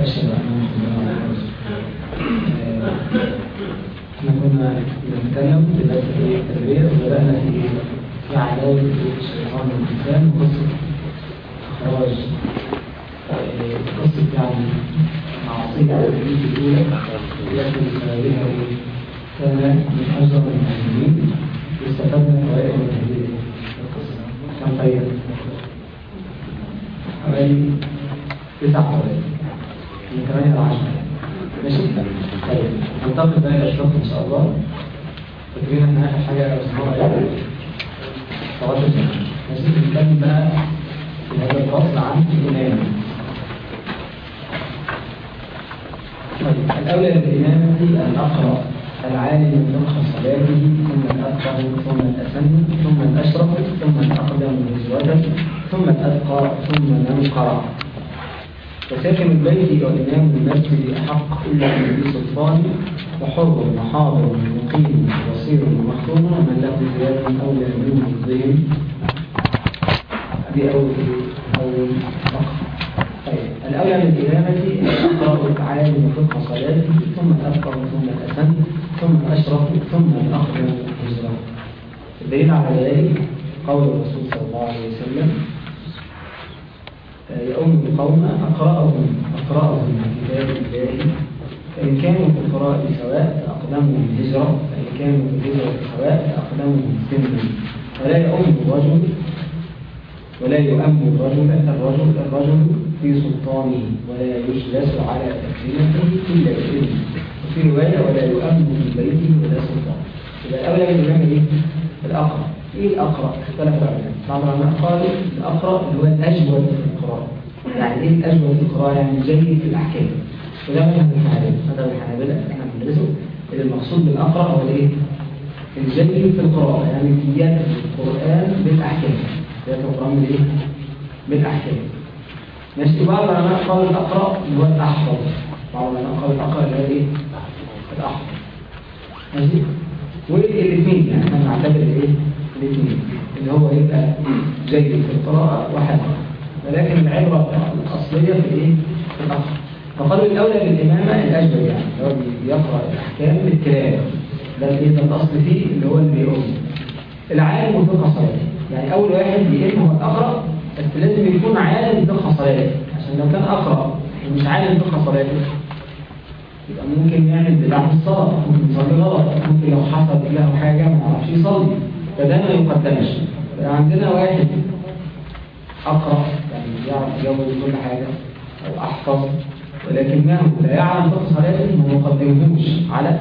رسول الله إحنا كنا بنتكلم في درس التربية وبدأنا في في عداوة الشيطان والإنسان وقصة إخراج قصة يعني معصية الإبليس الأولى التي بسببها كان من أجرم المسلمين واستفدنا فوائد من هذه القصة كم فايدة؟ حوالي تسع فوائد من 8 ل 10 ماشي؟ طيب ننتقل بقى إلى الشرح ان شاء الله فاكرين ان اخر حاجة إيه؟ تواصل ماشي نتكلم بقى في هذا الفصل عن الامامه طيب الأولى للامامه ان اقرا العالم فقه صلاته ثم الافقه ثم الأسن ثم الاشرف ثم الاقدم نزوه ثم الاتقى ثم من قرأ وساكن البيت والإمام المسجد أحق إلا من سلطان وحر وحاضر ومقيم وبصير ومختوم ومن له زيادة أولى منه الظلم دي أول أول فقط طيب. الأولى أن أقرأ العالم فقه صلاته ثم الأفقه ثم الأسن ثم الأشرف ثم الأقدم هجرة الدليل على ذلك قول الرسول صلى الله عليه وسلم يؤم القوم أقرأهم أقرأهم من كتاب الله. فإن كانوا القراءة سواء فأقدمهم هجرة. فإن كانوا الهجرة سواء فأقدمهم سنا ولا يؤم الرجل ولا يؤم الرجل الرجل الرجل في سلطانه. ولا يجلس على تكريمته إلا بإذنه. وفي رواية ولا يؤم في بيته ولا سلطان إذا أولى من الإمام إيه؟ إيه الأقرأ؟ اختلف العلماء بعض العلماء قالوا الأقرأ اللي هو الأجود في القراءة. يعني إيه الأجود في القراءة؟ يعني جيد في الأحكام. وده مذهب الحنابلة. مذهب الحنابلة. إحنا بندرسه. اللي المقصود بالأقرأ هو الإيه؟ الجيد في القراءة. يعني يد القرآن بالأحكام. يد القرآن بالإيه؟ بالأحكام. ماشي. بعض العلماء قالوا الأقرأ اللي هو الأحفظ. بعض العلماء قالوا الأقرأ اللي هو الإيه؟ الأحفظ. ماشي. والاثنين يعني إحنا بنعتبر الإيه؟ الاثنين اللي هو يبقى جيد في القراءة وحسن ولكن العبرة الأصلية في الايه في الآخر فقالوا الأولى بالامامه الاجبر يعني اللي هو بيقرأ الأحكام بالكلام. ده الايه ده الأصل فيه اللي هو اللي بيقوم. العالم وفقه صلاته يعني أول واحد بيقوم هو الأقرأ بس لازم يكون عالم بفقه صلاته عشان لو كان أقرأ ومش عالم بفقه صلاته يبقى ممكن يعمل بتاع الصلاة ممكن يصلي غلط ممكن لو حصل له حاجة ما يعرفش يصلي. فده ما يقدمش. عندنا واحد أقرأ يعني يعرف يجاوب كل حاجة أو أحفظ ولكنه لا يعلم فقه صلاته ما يقدمهوش على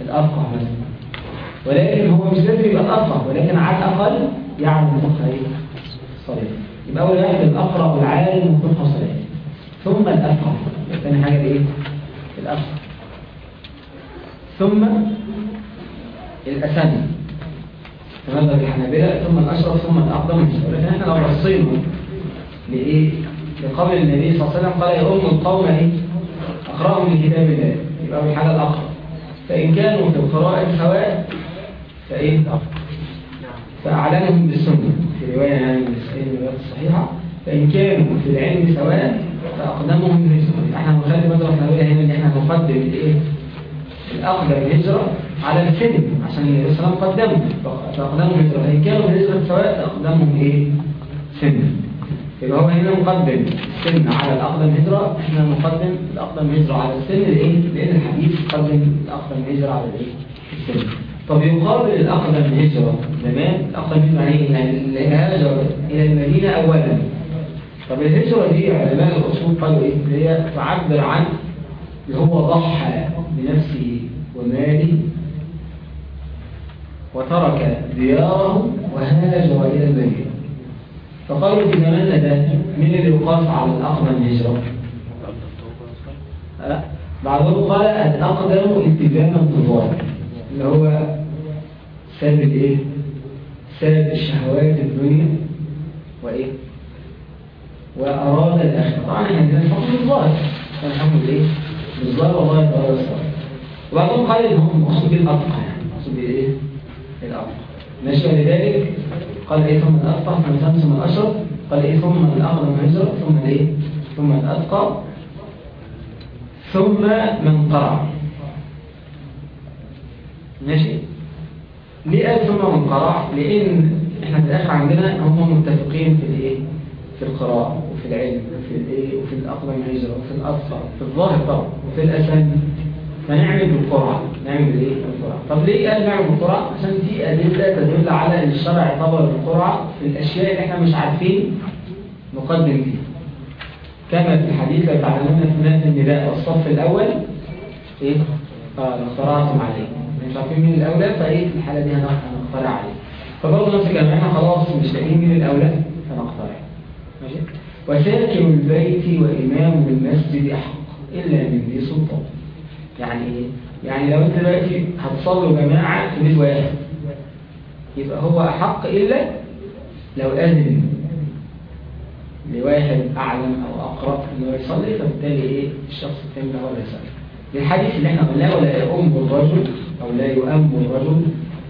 الأفقه مثلا. ولكن هو مش لازم يبقى الأفقه ولكن على الأقل يعلم فقه؟ الصلاة يبقى أول واحد الأقرأ والعالم فقه صلاته ثم الأفقه. ثاني حاجة إيه؟ الأخ ثم الأساني تمام الحنابلة ثم الأشرف ثم الأقدم لكن إحنا لو بصينا لإيه؟ لقول النبي صلى الله عليه وسلم قال يا أم القوم إيه أقرأهم لكتاب الله. يبقى أول حاجة الأقرأ فإن كانوا في القراءة سواء فإيه؟ فأعلنهم بالسنة. في رواية يعني من الروايات الصحيحة. فإن كانوا في العلم سواء فأقدمهم هجرة إحنا بنخلي مدرسة الحنابلة هنا إن إحنا نقدم الإيه؟ الأقدم هجرة على السن عشان قدمهم فأقدمهم هجرة فإن كانوا هجرة سواء فأقدمهم إيه سن يبقى هو هنا مقدم السن على الأقدم هجرة إحنا نقدم الأقدم هجرة على السن لإيه؟ لأن الحديث قدم الأقدم هجرة على الإيه؟ السن طب يقابل الأقدم هجرة زمان الأقدم هجرة يعني اللي هاجر إلى المدينة أولا طب الهجرة دي علماء الأصول قالوا إيه؟ اللي هي تعبر عن اللي هو ضحى بنفسه وماله وترك دياره وهاجر إلى المدينة فقالوا في زماننا ده مين اللي يقاس على الأقدم هجرة؟ أه؟ بعضهم قال الأقدم التزاما بالظاهر اللي هو ساب الإيه؟ ساب الشهوات الدنيا وإيه؟ وأراد الآخرة طبعا إحنا الحكم بالظاهر كان الحكم بالايه؟ بالظاهر والله تعالى بالظاهر وبعضهم قال ان هم مقصود بالأفقه يعني مقصود بالإيه؟ ماشي ولذلك قال إيه ثم الأفقه ثم الثالث ثم الأشرف قال إيه ثم الأقدم هجرة ثم الايه؟ ثم الأتقى ثم من قرع ماشي؟ ليه قال ثم من قرع لأن إحنا في الآخر عندنا هم متفقين في الإيه؟ في القراءة وفي العلم وفي الإيه؟ وفي الاقدم الهجرة وفي الاطفال في الظاهر طبعا وفي الاسامي فنعمل بالقرعة نعمل بالإيه؟ بالقرعة طب ليه قال نعمل بالقرعة عشان في أدلة تدل على إن الشرع اعتبر القرعة في الأشياء اللي إحنا مش عارفين نقدم فيها. كما في الحديث لو تعلمون في مات النداء والصف الأول إيه؟ قال اخترعتم عليه مش عارفين مين الأولى؟ فإيه؟ في الحالة دي هنخترع عليه فبرضه نفس الكلام إحنا خلاص مش لاقيين مين الأولى؟ فنخترع ماشي؟ وساكن البيت وإمام المسجد أحق إلا من ذي سلطان. يعني إيه يعني لو انت دلوقتي هتصلوا جماعة في بيت واحد يبقى هو أحق إلا لو آذن لواحد أعلم أو أقرب إنه يصلي فبالتالي إيه؟ الشخص الثاني هو اللي يصلي. للحديث اللي إحنا قلناه ولا يؤم الرجل أو لا يؤم الرجل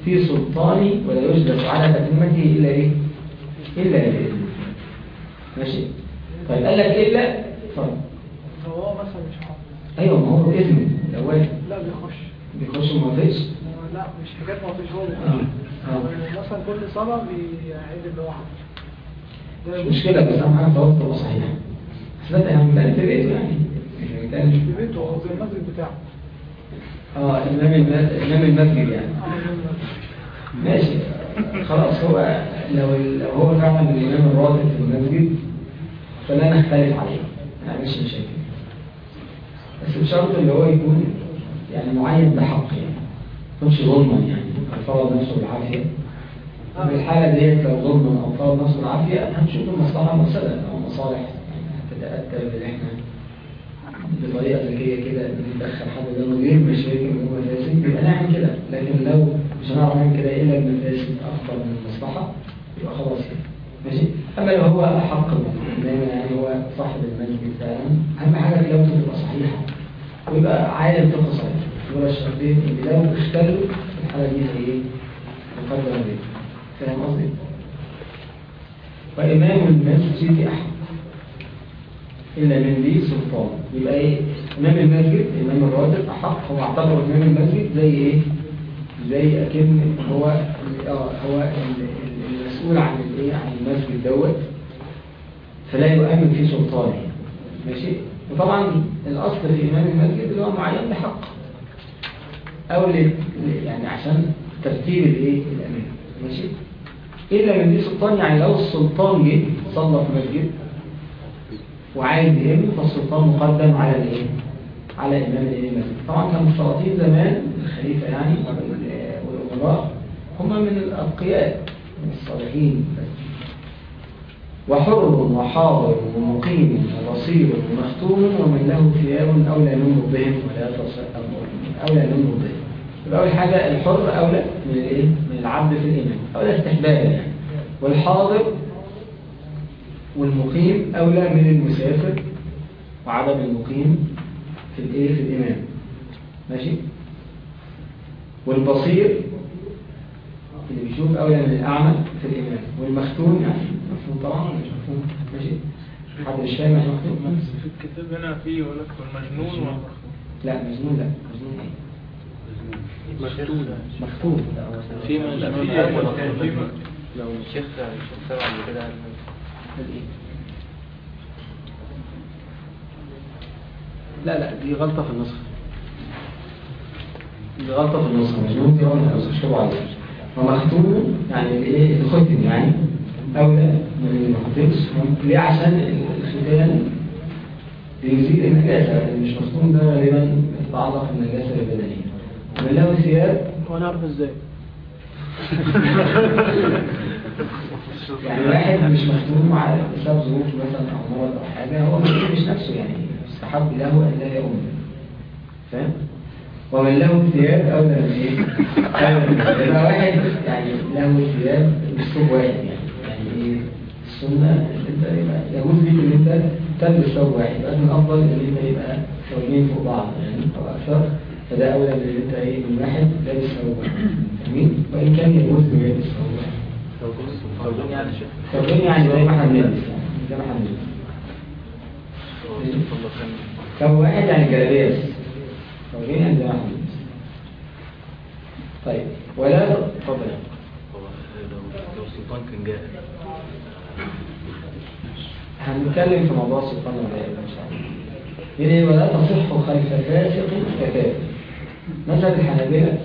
في سلطاني ولا يجلس على تتمته إلا إيه؟ إلا بإذن ماشي؟ طيب قال لك إلا طيب هو مثلا مش حافظ. أيوه ما هو إذن واحد لا بيخش. بيخش فيش لا مش ما فيش هو آه. آه. مثلا كل صلاة بيعيد اللي هو حافظ ده مش مشكلة بس أهم حاجة توقف صحيح. أثبت أنا بنتكلم في بيته يعني؟ مش بنتكلم في بيته أو في المسجد بتاعه. آه إمام إمام المسجد يعني. ماشي. خلاص هو لو لو هو فعلا الإمام الراتب في المسجد فلا نختلف عليه. ما نعملش مشاكل. بس بشرط اللي هو يكون يعني معين بحق يعني. ما يكونش ظلما يعني. فرض نفسه بالعافية. في الحالة ديت لو ظلما أو فرض نفسه بالعافية هنشوف المصلحة مثلا أو مصالح يعني هتتأتى بإن إحنا. بطريقة ذكية كده ندخل حد ده غير مشاكل وهو فاسد يبقى نعمل كده. لكن لو مش هنعرف نعمل كده إلا بالفاسد أكثر من المصلحة يبقى خلاص كده. ماشي أما لو هو أحق بالإمام يعني هو صاحب المسجد فعلا أهم حاجة تلاوته تبقى صحيحة ويبقى عالم فقه صحيح ولا الشرطين اللي لو اختلوا في الحالة دي زي إيه؟ مقدر بيه فاهم قصدي؟ وإمام المسجد أحق إلا من ذي سلطان يبقى إيه؟ إمام المسجد إمام الراتب أحق هو اعتبر إمام المسجد زي إيه؟ زي أكن هو آه هو المسؤول عن الإيه؟ عن المسجد دوت فلا يؤمن في سلطانه ماشي؟ وطبعا الأصل في إمام المسجد اللي هو معين بحق ل- يعني عشان ترتيب الإيه؟ الأمين ماشي؟ إلا من ذي سلطان يعني لو السلطان جه صلى في مسجد وعايز يهم فالسلطان مقدم على الايه على امام الايه المسجد طبعا كان السلاطين زمان الخليفة يعني وال- والأمراء هم من الأتقياء من الصالحين. وحر وحاضر ومقيم وبصير ومختوم ومن له ثياب اولى من بهم ولا تص- اولى من بهم. يبقى أول حاجة الحر اولى من الإيه؟ من العبد في الامام اولى استحبابا يعني. والحاضر والمقيم أولى من المسافر. وعدم المقيم في الإيه؟ في الإمام ماشي؟ والبصير اللي بيشوف أولى من الأعمى في الإمام والمختون يعني مفهوم طبعا مش مفهوم. ماشي؟ حد مش فاهم يعني مختون في الكتاب هنا في يقول لك المجنون والمخطوط لا مجنون لا. مجنون إيه؟ مختون مختون في مجنون. في لو الشيخ الشيخ سبع اللي كده الإيه؟ لا لا دي غلطة في النسخة دي غلطة في النسخة مجنون دي غلطة في النسخة مش طبعا ومختوم يعني الايه الختم يعني. أولى من المختمش ليه؟ عشان الختان بيزيد النجاسة. يعني مش مختوم ده غالبا يتعلق بالنجاسة البدنية. ومن له ثياب. وأنا اعرف إزاي؟ يعني واحد مش مختوم على بسبب ظروف مثلا أو مرض أو حاجة هو ما يحبش نفسه يعني. يستحب له أن لا يؤم فاهم؟ ومن له ثياب؟ أولى من كده. يبقى واحد يعني له ثياب مش ثوب واحد يعني يعني إيه انت يبقى يجوز ليك إن أنت تلبس ثوب واحد. يبقى من الأفضل إن أنت يبقى ثوبين فوق بعض يعني أو أكثر. فده أولى من إن أنت إيه من واحد لابس ثوب واحد. فاهمين؟ وإن كان يجوز انه يلبس ثوب واحد. موجود يعني شيخ. فاهمين يعني زي ما إحنا بنلبس يعني زي ما إحنا بنلبس. كم واحد يعني جلابيه بس زي ما إحنا طيب. ولا اتفضل هو لو السلطان كان جاهل هنتكلم في موضوع سلطان الغيب ان شاء الله يقول ولا تصح خلف فاسق ككافر مذهب الحنابلة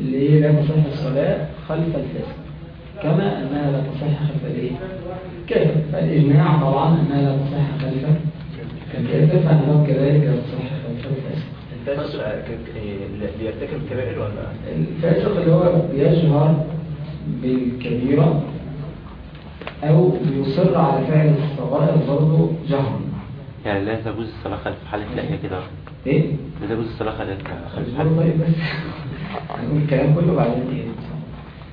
اللي هي لا تصح الصلاة خلف الفاسق كما أنها لا تصح خلف الإيه؟ كافر فالإجماع طبعا أنها لا تصح خلف الكافر فأنه كذلك لا تصح الفاسق اللي بيرتكب كبائر ولا؟ الفاسق اللي هو بيجهر بالكبيرة أو بيصر على فعل الصغائر برضه جهرا يعني لا تجوز الصلاة خلف حالة لا كده. إيه؟ لا تجوز الصلاة خلف حالة طيب بس هنقول الكلام كله بعدين. إيه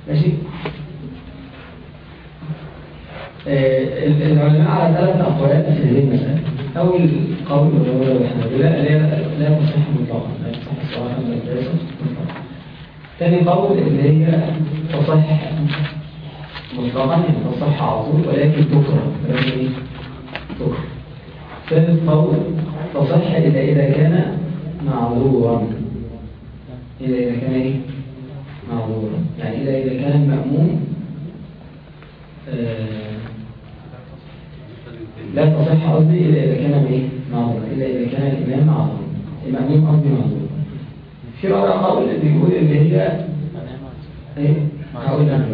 ماشي. آه، ال- العلماء على ثلاث أقوال في هذه المسألة. أول قول اللي هو الحنابلة لا تصح مطلقا لا تصح الصلاة الفاسق مطلقا ثاني قول اللي هي تصح مطلقا يعني تصح على طول ولكن تكره إيه؟ تكره ثالث قول تصح إلا إذا كان معذورا إلا إذا كان إيه؟ معذورا يعني إلا إذا كان المأموم آه، لا تصح قصدي إلا إذا كان إيه؟ معذورا إلا إذا كان الإمام معذورا المأموم قصدي معذورا في رابع قول بيقول اللي هي إيه؟ هقول أنا.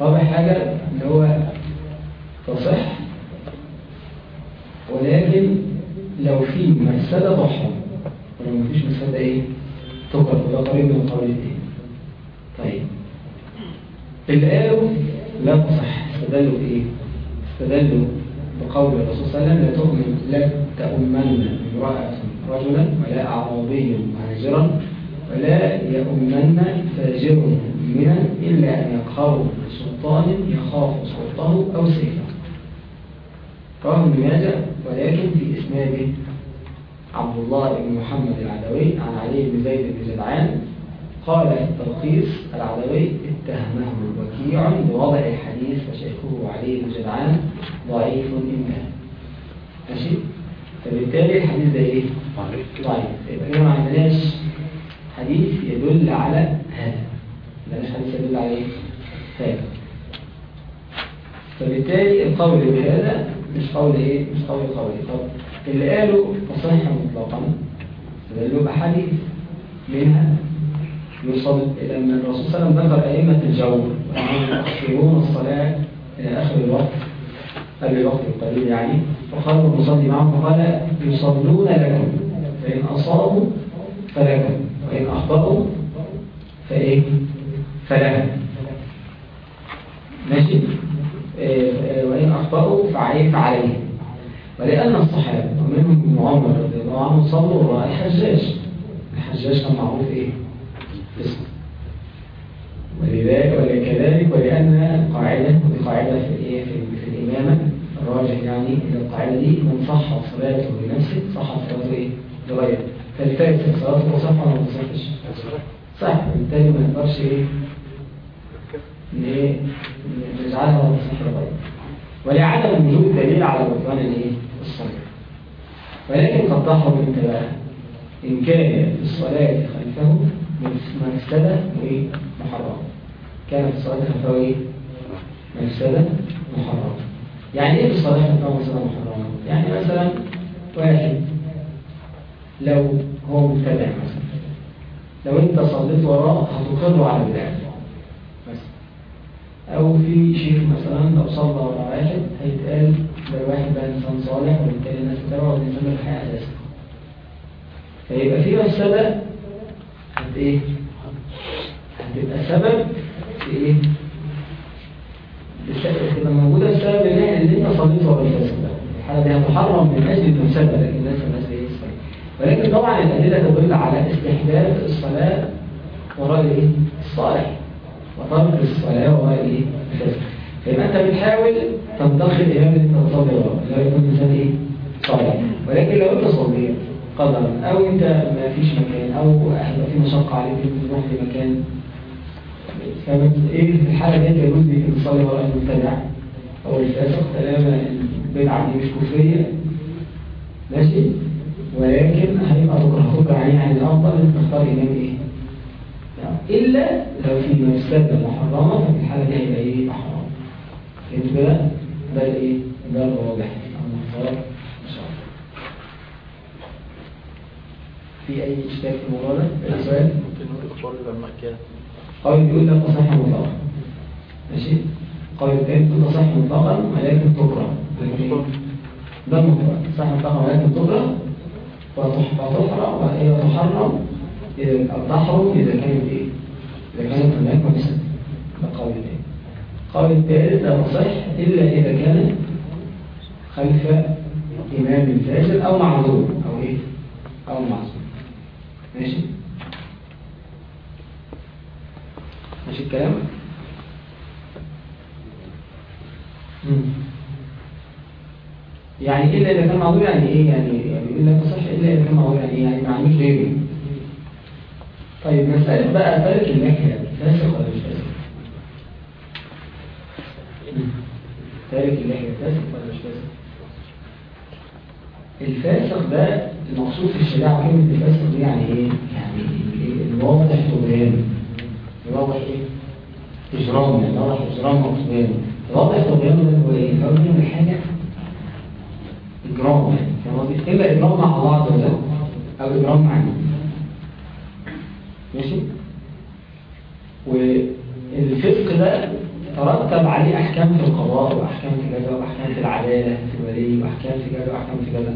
رابع حاجة اللي هو تصح ولكن لو في مفسدة تحرم ولو مفيش مفسدة إيه؟ تكره وده قريب من القول التاني طيب. اللي قالوا لا تصح. استدلوا بايه استدلوا بقول الرسول صلى الله عليه وسلم لا تؤمن لا تؤمن امرأة رجلا ولا أعرابي مهاجرا ولا يؤمن فاجر مؤمنا إلا أن يقهروا بسلطان يخاف سلطانه أو سيفه. رواه ابن ماجه ولكن في اسناده عبد الله بن محمد العدوي عن علي بن زيد بن جدعان قال في التلخيص العدوي اتهمه وكيع بوضع الحديث وشيخه علي بن جدعان ضعيف كان ماشي؟ فبالتالي الحديث ده إيه؟ ضعيف. يبقى كده ما عندناش حديث يدل على هذا. ما عندناش حديث يدل على إيه؟ هذا. فبالتالي القول بهذا مش قول إيه؟ مش قول قولي. طب اللي قالوا تصح مطلقا استدلوا بحديث منها يوصل لما الرسول صلى الله عليه وسلم ذكر أئمة الجور وأنهم يؤخرون الصلاة إلى آخر الوقت قبل الوقت القليل يعني. فقال المصلي معهم فقال يصلون لكم فإن أصابوا فلكم وإن أخطأوا فإيه؟ فلهم. ماشي؟ آه، آه، وإن أخطأوا فعيب عليهم ولأن الصحابة ومنهم عمر رضي الله عنه صلوا وراء الحجاج. الحجاج كان معروف إيه؟ اسمه ولذلك ولكذلك ولأن قاعدة ودي قاعدة في الإيه في, في الإمامة الراجح يعني إن القاعدة دي من صحت صلاته لنفسه صحت صلاته إيه؟ لغيره فالفاسق صلاته صح ولا ما تصحش؟ صح بالتالي ما نقدرش إيه؟ إن؟ نجعلها تصح لغيره ولعدم وجود دليل على بطلان الإيه الصلاة ولكن قد تحرم انت بقى إن كان في الصلاة خلفه مفسده وايه محرمه كان في الصلاه خلفه إيه؟ مفسده محرمه يعني في الصلاه خلفه مفسده محرمه يعني مثلا واحد لو هو مبتدع مثلا لو أنت صليت وراه هتقر على بدعته أو في شيخ مثلا لو صلى ورا واحد هيتقال ده الواحد ده إنسان صالح وبالتالي الناس تتابعه والإنسان ده الحياة أساسا. فيبقى في مفسدة هت إيه؟ هتبقى سبب في إيه؟ بس- تبقى موجودة بسبب اللي اللي أنت صليت ورا الفاسد ده الحالة دي هتحرم من أجل المفسدة لكن الناس الناس إيه الصلاة ولكن طبعا الأدلة تدل على استحباب الصلاة وراء الإيه؟ الصالح وترك الصلاة وراء الإيه؟ الفاسد فيبقى أنت بتحاول تنتقي الإمام اللي تصلي وراه اللي هو يكون إنسان إيه؟ صالح ولكن لو أنت صليت قدرا أو أنت ما فيش مكان أو هيبقى في مشقة عليك إنك تروح لمكان فبت إيه في الحالة دي انت يجوز ليك تصلي وراء المبتدع أو الفاسق طالما البدعة دي مش كفرية. ماشي؟ ولكن هيبقى بكره بكره يعني الأفضل إنك تختار إمام إيه؟ إلا لو في مفسده محرمة ففي الحالة دي هيبقى إيه؟ حرام. فهمت كده؟ ده الايه ده الواضح المختار ان شاء الله في أي اشكال في الموضوع ده؟ أي سؤال؟ ممكن نقول اختار لما كان قول بيقول لك تصح مطلقا. ماشي؟ قول تاني بيقول تصح مطلقا ولكن تكره ده المطلق تصح مطلقا ولكن تكره وتحرم وهي تحرم إذا كانت إيه؟ إذا كانت هناك مفسدة ده قول تاني قول الثالث لا تصح إلا إذا كانت خلف إمام فاسد أو معذور. أو إيه؟ أو معذور. ماشي؟ ماشي الكلام؟ يعني إلا إذا كان معذور يعني إيه؟ يعني يعني إلا تصح إلا إذا كان معذور يعني إيه؟ يعني ما عندوش غيره طيب مسألة بقى ترك اللحية فاسق ولا مش فاسق؟ تارك فاسق ولا مش فاسق؟ الفاسق ده المقصود في الشريعة كلمة الفاسق دي يعني إيه؟ يعني ال- الواضح طغيان الواضح إيه؟ إجرام يعني الواضح إجرام طغيان الواضح طغيان ده هو إيه؟ لو بيعمل حاجة إجرام يعني قصدي؟ إما إجرام مع عز وجل أو إجرام مع ماشي؟ والفسق ده ترتب عليه أحكام في القضاء وأحكام في كذا وأحكام في العدالة في الولي وأحكام في كذا وأحكام في كذا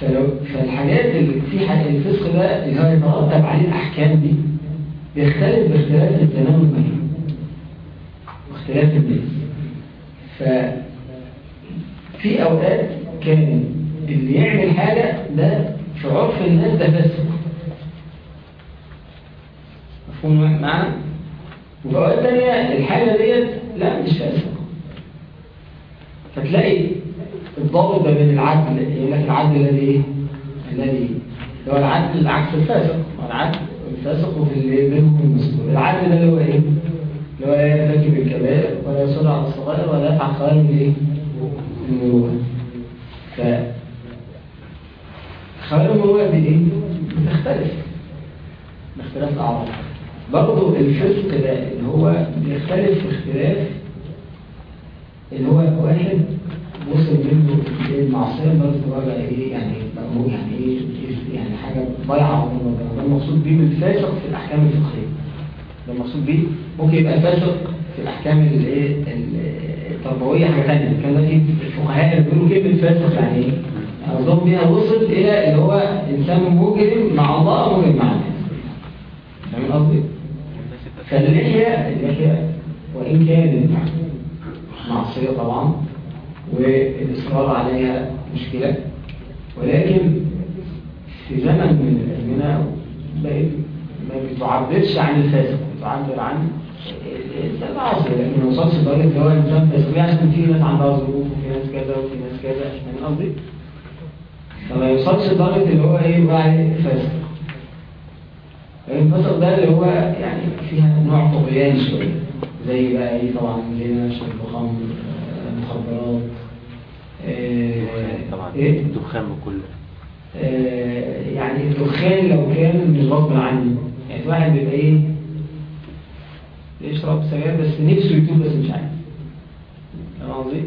فالحاجات اللي في الفسق ده اللي هو يترتب عليه الأحكام دي بيختلف باختلاف الزمان والمكان واختلاف الناس. ففي أوقات كان اللي يعمل حاجة ده في عرف الناس ده فسق مفهوم معنا؟ وفي أوقات تانية الحاجة ديت لا مش فاسقة. فتلاقي الضابط ده بين العدل يقول لك العدل الذي إيه؟ الذي هو العدل عكس الفاسق والعدل الفاسق وفي اللي بينهم المسلم العدل ده اللي هو إيه؟ اللي هو لا يرتكب الكبائر ولا يصر على الصغائر ولا يفعل خير من إيه؟ المروءة ف خير المروءة دي إيه؟ بتختلف باختلاف الأعراض برضه الفسق ده اللي هو بيختلف في اختلاف اللي هو واحد وصل منه المعصية برضه بقى إيه يعني يعني إيه يعني من ربنا ده المقصود بيه بالفاسق في الأحكام الفقهية. ده المقصود بيه. ممكن يبقى فاسق في الأحكام الايه التربوية حاجة ثانية الكلام ده في الفقهاء بيقولوا كلمة فاسق يعني إيه؟ قصدهم بيها وصل إلى اللي هو إنسان مجرم مع الله مجرم مع الناس. فاهم قصدي؟ فاللحية اللحية وإن كانت معصية طبعا والإصرار عليها مشكلة. ولكن في زمن من الأزمنة ما بتعبرش عن الفاسق بتعبر عن الإنسان لكن ما وصلش لدرجة اللي هو إنسان فاسق. عشان في ناس عندها ظروف وفي ناس كذا وفي ناس كذا. فاهم قصدي؟ فما يوصلش لدرجة اللي هو إيه بقى فاسق. الفسق ده اللي هو يعني فيها نوع طغيان شوية. زي بقى إيه طبعا زي شرب الخمر آه، مخدرات. طبعا إيه؟ الدخان بكله آه، يعني الدخان لو كان مش غصب عنه يعني في واحد بيبقى إيه؟ يشرب سجاير بس نفسه يتوب بس مش عارف. فاهم قصدي؟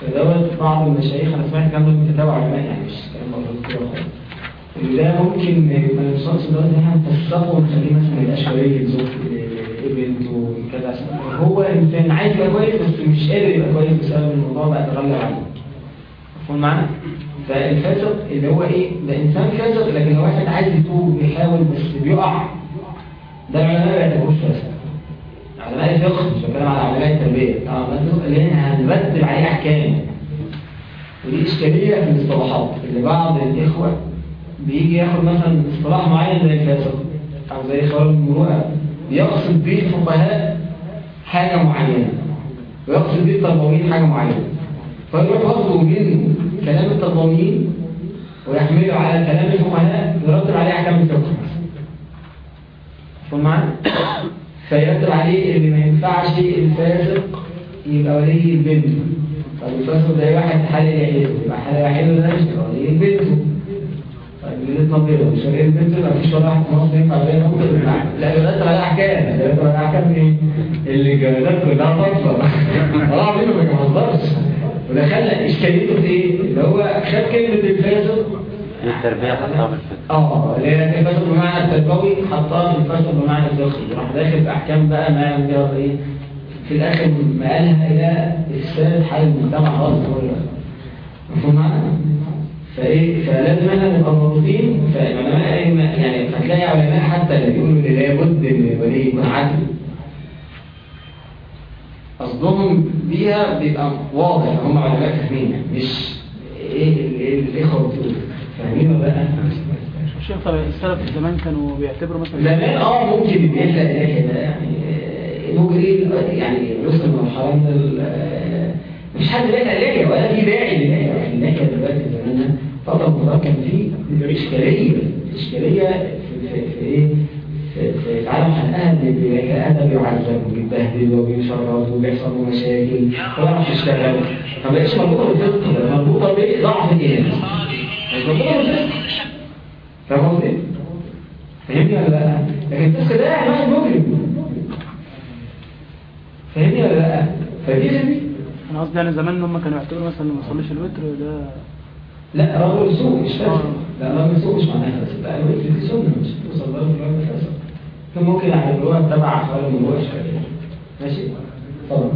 فدوت بعض المشايخ أنا سمعت كلام ده من كتاب علماء يعني مش كلام مضبوط كده خالص اللي ده ممكن ما يوصلش لدرجه إن إحنا نفسخه ونخليه مثلا ما يبقاش شوية زوج ابنت وكذا عشان هو انسان عايز يبقى كويس بس مش قادر يبقى كويس بسبب الموضوع بقى تغلب عليه. مفهوم معانا؟ فالفاسق اللي هو إيه؟ ده إنسان فاسق لكن لو واحد عايز يتوب وبيحاول بس بيقع ده العلماء ما يعتبروش فاسق علماء الفقه مش بتكلم على علماء التربية. علماء الفقه اللي إحنا هنرتب عليه أحكام. ودي إشكالية في الاصطلاحات اللي بعض الإخوة بيجي ياخد مثلا اصطلاح معين زي الفاسق أو زي خراب المروءة. بيقصد بيه الفقهاء حاجة معينة ويقصد بيه التربويين حاجة معينة. فيروح واخده من كلام التربويين ويحمله على كلام الفقهاء يرتب عليه أحكام الفقه. مفهوم معانا؟ فيرتب عليه اللي ما ينفعش الفاسق يبقى ولي البنت. طب الفاسد ده واحد حالل يحيله يبقى حالل يحيله ده مش راضي بنته طيب اللي طبيعي مش راضي بنته ما فيش ولا واحد مصر ينفع بينهم لا يبقى ده على أحكام ده يبقى على أحكام إيه؟ اللي جوازات كلها فاضيه طلع منه ما بيهزرش. وده خلى إشكاليته في إيه؟ اللي هو خد كلمة الفاسد التربية حطها الفكر آه اللي هي الفاسد بمعنى التربوي حطها في الفاسد بمعنى الداخلي راح داخل في أحكام بقى ما ينبغي إيه؟ في الآخر مقالها إلى افساد حال المجتمع خالص. مفهوم معنا؟ فإيه؟ فلازم إحنا نبقى مربوطين فالعلماء ما- يعني هتلاقي علماء حتى اللي بيقولوا إن لابد إن الولي يكون عدل. قصدهم بيها بيبقى واضح هم علماء فاهمين مش إيه إيه الاخوه بتقول. فاهمين ولا لأ؟ مش ينفع السلف زمان كانوا بيعتبروا مثلا زمان آه ممكن بيحلق لحية ده يعني آه، ممكن إيه يعني وصل مرحلة من آه، مش حد بيحلق لحية ولا في داعي للحية يعني اللحية دلوقتي زمان مضاد كان في إشكالية إشكالية في, في, في إيه؟ في, في عالم حلقها اللي بيلاقي بيعذب وبيتبهدل وبيشرد وبيحصل له مشاكل. وما يعرفش يشتغل ما بقتش مربوطة بالفقه مربوطة بضعف الإيمان مش مربوطة بالفقه فاهم قصدي؟ فاهمني ولا لأ؟ لكن الفسق ده يعني واحد مجرم فاهمني ولا لأ؟ فدي دي أنا قصدي يعني زمان إن هم كانوا يعتبروا مثلا ما يصليش الوتر ده لا رجل سوء مش فاسد لا رجل سوء مش معناها فاسد لا الوقت دي سنة مش توصل لرجل رجل فاسد كان ممكن يعتبروها تبع أفعال الموضوع شوية ماشي؟ اتفضل.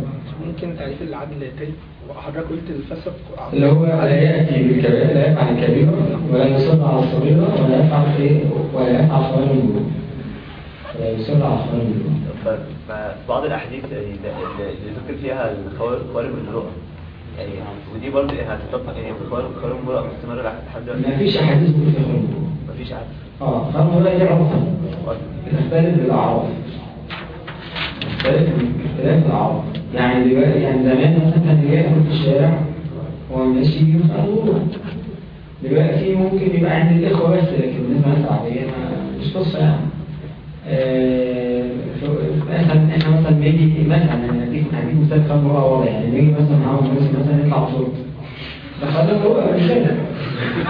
ممكن تعريف العدل تاني؟ وحضرتك قلت الفسق اللي هو لا يأتي بالكبائر لا يفعل الكبيرة ولا يصر على الصغيرة ولا يفعل إيه؟ ولا يفعل خوارم المروءة ولا يصر على المروءة فبعض الأحاديث اللي ذكر فيها الخوارم المروءه يعني ودي برضه إيه هتطبق يعني خوارم خوارم المروءه مستمره لحد دلوقتي ما فيش أحاديث بتقول فيها خوارم المروءة مفيش عدل آه خوارم المروءة دي عرفها الاختلاف بالأعراف. اختلاف اختلاف الأعراف يعني دلوقتي يعني زمان مثلا كان جاي في الشارع هو ماشي يفعل دلوقتي ممكن يبقى عند الإخوة بس لكن العادية ما- مش قصة يعني. آه، مثلا إحنا مثلا نيجي مثلا أنا هديك هديك مثال كام مرة واضح يعني نيجي مثلا معاهم ناس مثلا يطلع بصوت ده خلاص هو مش كده.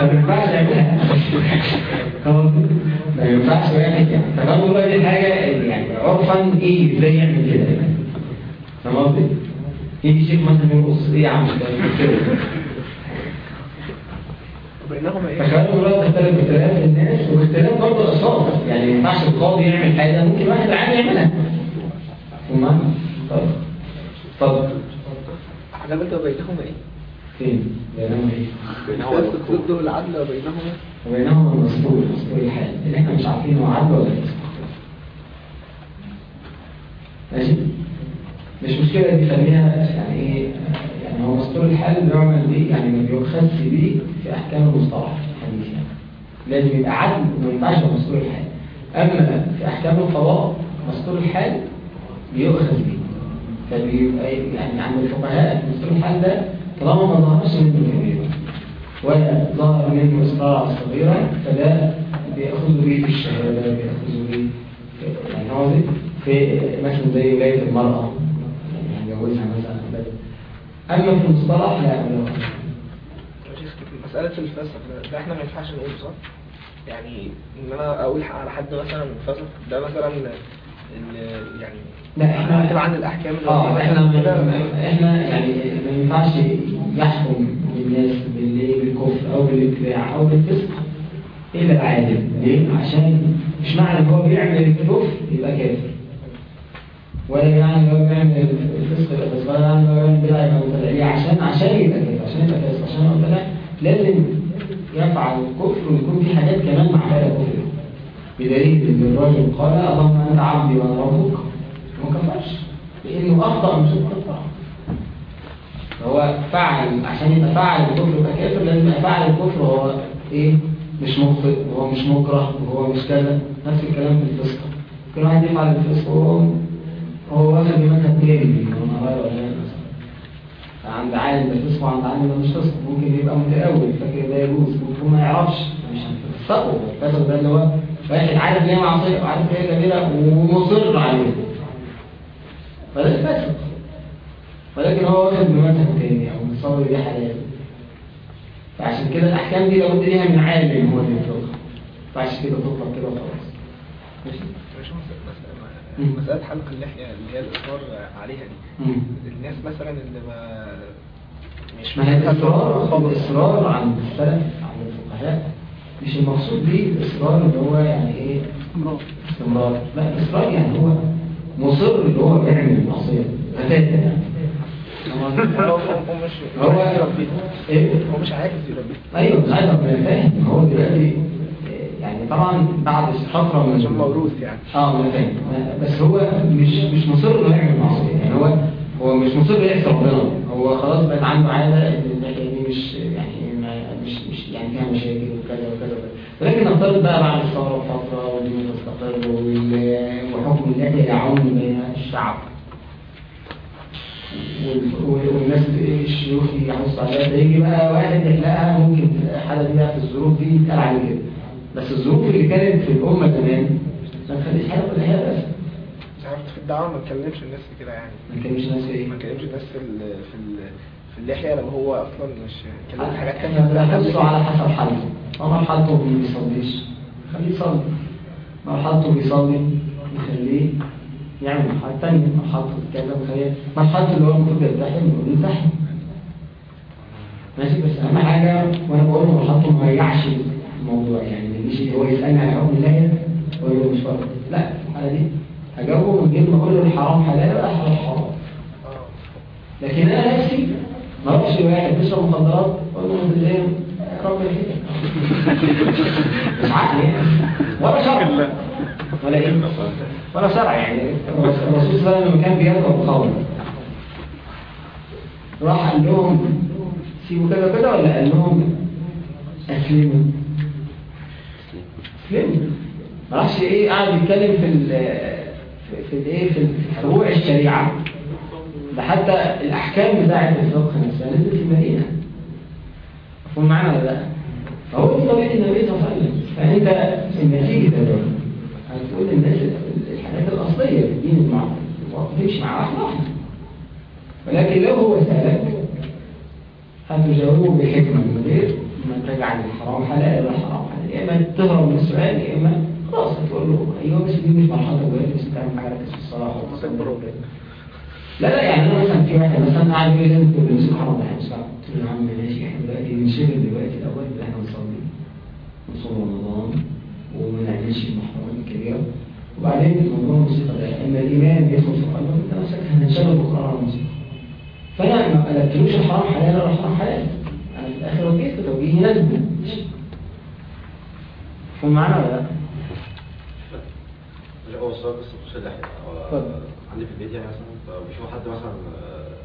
ما ينفعش يعملها خلاص ما ينفعش واحد يعني. فكان هو دي حاجة يعني عرفا إيه إزاي يعمل كده. يعني فاهم قصدي؟ يجي شيخ مثلا يرقص إيه يا عم وبينهما إيه؟ تختلف باختلاف الناس وباختلاف برضه الاشخاص يعني ما ينفعش القاضي يعمل حاجة ممكن واحد عادي يعملها. ثم طيب. اتفضل حضرتك قلت وبينهما إيه؟ فين؟ بينهما إيه؟ بينهما ضده العدل وبينهما. وبينهما المسطور مسطور الحال. اللي إحنا مش عارفين هو عدل ولا فسق ماشي؟ مش مشكلة دي خليها يعني إيه يعني هو مسطور الحال بيعمل بيه يعني ما بيخس بيه في أحكام المصطلح الحديث يعني. لازم يبقى عدل وما ينفعش مسطور الحال. أما في أحكام القضاء مسطور الحال بيؤخذ بيه فبيبقى يعني عند الفقهاء مسطور الحال ده طالما ما ظهرش منه كبيرة ولا ظهر منه إصرار على الصغيرة فده بيأخذوا بيه في الشهادة بيأخذوا بيه في- يعني هو في مثلا زي ولاية المرأة. يعني يجوزها مثلا. أما في المصطلح لا لا. مسألة الفسق ده, إحنا ما ينفعش نقول صح؟ يعني إن أنا أقول على حد مثلا فسق ده مثلا يعني لا إحنا عن الأحكام آه إحنا. إحنا يعني ما ينفعش يحكم للناس باللي بالكفر أو بالابتداع أو بالفسق الا العادل ليه؟ عشان مش معنى إن هو بيعمل الكفر يبقى كافر ولا يعني هو بيعمل الفسق يبقى فاسق ولا يعني هو بيعمل بدعه يبقى مبتدع ليه؟ عشان عشان يبقى كافر عشان يبقى فاسق عشان مبتدع لازم يفعل الكفر ويكون في حاجات كمان مع هذا بدليل ان الراجل قال اللهم أنت عبدي وأنا ربك. ما كفرش لأنه أخطأ مش كفر هو فعل عشان يبقى فعل الكفر يبقى كافر لازم يبقى فعل الكفر وهو إيه؟ مش مخطئ وهو مش مكره وهو مش كذا. نفس الكلام في الفسق. كل واحد يفعل الفسق وهو هو واخد بمذهب تاني من النهار ولا عند عالم ده فسق وعند عالم ده مش فسق ممكن يبقى متأول فاكر ده يجوز. ممكن ما يعرفش. مش هنفسقه الفسق ده اللي هو واحد عارف إن هي معصيه وعارف إن هي كبيره ومصر عليها فده الفسق ولكن هو واخد بمذهب تاني أو متصور دي حلال فعشان كده الأحكام دي لابد ليها من عالم هو اللي يفرضها فعشان كده تطلق كده وخلاص. ماشي؟ مسألة- حلق اللحية اللي هي الإصرار عليها دي. مم. الناس مثلا اللي ما مش ما هي الإصرار. الإصرار عند السلف عند الفقهاء. مش المقصود بيه الإصرار اللي هو يعني إيه؟ استمرار لا الإصرار يعني هو مصر اللي هو بيعمل المعصية. فتاة يعني هو مش هو عايز يربيه؟ هو مش عايز يربيه. أيوه مش عايز ابقى فاهم؟ هو دلوقتي يعني طبعا بعد فترة من عشان موروث يعني. آه أنا فاهم. بس هو مش مش مصر إنه يعمل معصية. يعني هو هو مش مصر يعصي ربنا. هو خلاص بقت عنده عادة دي مش يعني ما مش مش يعني فيها وكذا ولكن نفترض بقى بعد الثورة وفتره والدنيا تستقر وحكم يعم بين الشعب. وال- وال- والناس الشيوخ يحصوا عليها فيجي بقى واحد يحلقها ممكن الحاله دي بقى في الظروف دي يتقال عليه كده. بس الظروف اللي كانت في الأمة زمان ما تخليش حاجة في الحياة بس. في الدعوة ما نكلمش الناس كده يعني. ما كانش ناس إيه؟ ما نكلمش الناس في ال في ال في اللحية لما هو أصلا مش كلمة حاجات إحنا تانية بنحسه على حسب حالته طبعا حالته ما بيصليش. خليه يصلي. مرحلته بيصلي نخليه يعمل مرحلة تانية. مرحلته كذا نخليه مرحلته اللي هو المفروض يلتحم يلتحم ماشي؟ بس أهم حاجة وأنا بقول له مرحلته ما يريحش الموضوع. يعني ما يجيش هو يسألني على حكم الله ويقول له مش فرض لا الحالة دي. هجاوبه من غير ما أقول له الحرام حلال ولا حلال حرام. آه لكن أنا نفسي ما اروحش واحد بيشرب مخدرات واقول له انت إيه ربنا كده مش عقل يعني. ولا شرع. ولا إيه؟ ولا شرع يعني. الرسول صلى الله عليه وسلم لما كان بيضرب قوم. راح قال لهم سيبوا كده كده ولا قال لهم أسلموا؟ أسلموا. ما راحش إيه قاعد يتكلم في ال في في الايه في فروع الشريعة. ده حتى الأحكام بتاعة الفقه نفسها نزلت في المدينة. مفهوم معانا ولا لا؟ فهو دي طبيعة النبي صلى الله عليه وسلم. فأنت النتيجة ده هتقول للناس الحاجات الأصلية في الدين المعروف وتمشي مع واحدة واحدة ولكن لو هو سألك هتجاوبه بحكمة من غير ما تجعل الحرام حلال ولا حرام حلال. يا إما تهرب من السؤال يا إما خلاص هتقول له أيوه بس دي مش مرحلة دلوقتي بس تعمل حاجة في الصلاة وتصلي لا لا يعني أنا مثلا في واحد مثلا قاعد يقول لي انت بتمسك حرام ده هيمسك قلت له يا عم ماشي إحنا دلوقتي بنشغل دلوقتي الأول ان إحنا نصلي نصوم رمضان وما نعملش المحرمات الكبيره وبعدين موضوع الموسيقى ده اما الايمان بيدخل في قلبك انت نفسك هنشغل بكره على الموسيقى فانا ما قلتلوش الحرام حلال ولا الحرام حلال أنا في الآخر وجهت توجيه يناسبه فهم معانا ولا لا؟ لا هو السؤال بس هو اتفضل. عندي في البيت يعني مثلا فبشوف حد مثلا آه،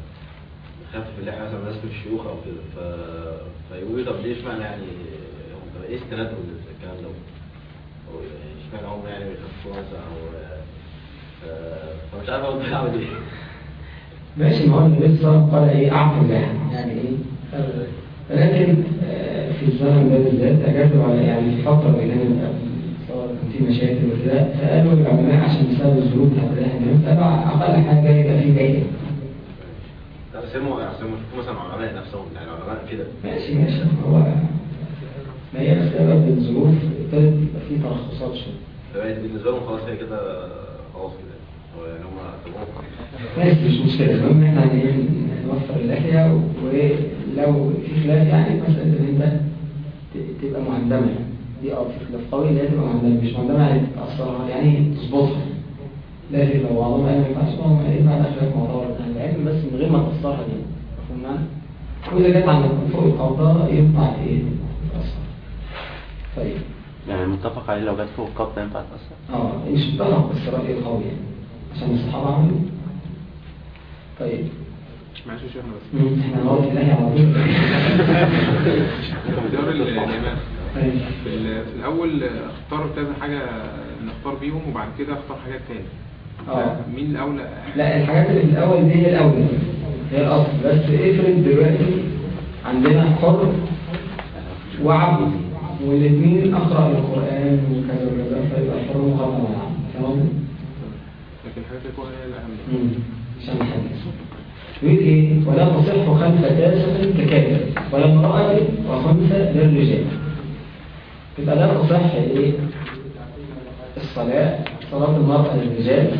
خاف في اللحية مثلا في الشيوخ أو كده ف... فيقولوا لي طب ليه اشمعنى يعني إيه استنادهم للكلام ده؟ أو يعني اشمعنى هم يعني بيخفوا مثلا أو آه، فمش عارف أعمل إيه. ماشي ما هو النبي صلى الله عليه وسلم قال إيه؟ أعفو الله. يعني إيه؟ ولكن آه، في الزمن ده بالذات اجابوا على يعني في فتره اللي كانت صار كان في مشاكل وكده فقالوا العلماء عشان بسبب الظروف بتاعت الاهل فبقى أقل حاجة يبقى في هم بس هم يشوفوا مثلا علماء نفسهم يعني علماء كده. ماشي ماشي. هو ما هي بسبب الظروف ابتدت يبقى في ترخصات شوية. فبقت بالنسبة لهم خلاص هي كده خلاص كده. هو يعني هم ماشي مش مشكلة. المهم إحنا يعني نوفر اللحية ولو في خلاف يعني مثلا إن أنت تبقى مهندمة. دي آه في خلاف قوي تبقى مهندمة مش مهندمة يعني تأثرها يعني تظبطها. لكن لو بعضهم قال ما ينفعش ما ينفع ده خلاف معتبر من العلم بس من غير ما تأثرها دي مفهوم معنى؟ وإذا جت عندك فوق القبضة ينفع إيه؟ تأثر. طيب. يعني متفق عليه لو جت فوق القبضة ينفع تأثر؟ آه مش متفق بس رأي قوي يعني عشان الصحابة عملوا. طيب. معلش يا شيخنا بس إحنا نقعد في في, ال- في الأول اختار كذا حاجة نختار بيهم وبعد كده اختار حاجات تاني. آه. مين الأولى؟ لا الحاجات اللي في الأول دي هي الأول. هي الأصل. بس افرض دلوقتي عندنا حر وعبد والاثنين أقرأ القرآن وكذا وكذا فيبقى العبد فاهم قصدي؟ لكن حاجات الكورة هي الأهم. مم، عشان يقول إيه؟ ولا تصح خلف تاسع ككافر ولا امرأة وخنثى للرجال. يبقى لا تصح إيه الصلاة صلاة المرأة للرجال.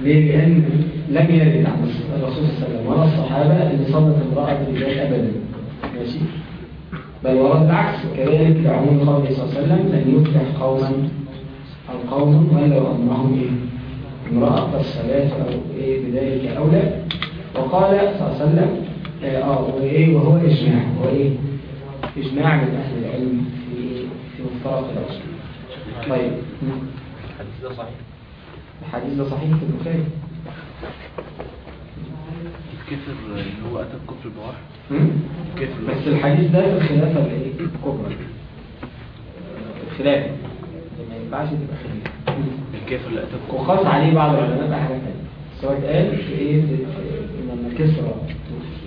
ليه؟ لأن لم يرد عن الرسول صلى الله عليه وسلم ولا الصحابة أن صلت امرأة للرجال أبدا. ماشي؟ بل ورد العكس. كذلك بعموم قوله صلى الله عليه وسلم لن يفلح قوما أو قوم ولو أمرهم إيه؟ امرأة فالصلاة أو إيه بذلك أولى. وقال صلى الله عليه وسلم آه آه، وإيه؟ وهو إجماع. هو إيه إجماع من أهل العلم في في مفترق الأصل طيب. الحديث ده صحيح؟ الحديث ده صحيح في البخاري. الكفر اللي هو أتى الكفر بواح هم؟ بس الحديث ده في الخلافة الايه الكبرى الخلافة ما ينفعش تبقى خلافة الكافر اللي أتى الكفر وخاص عليه بعض العلماء بقى حاجة تانية. سواء قال في في- لما كسرى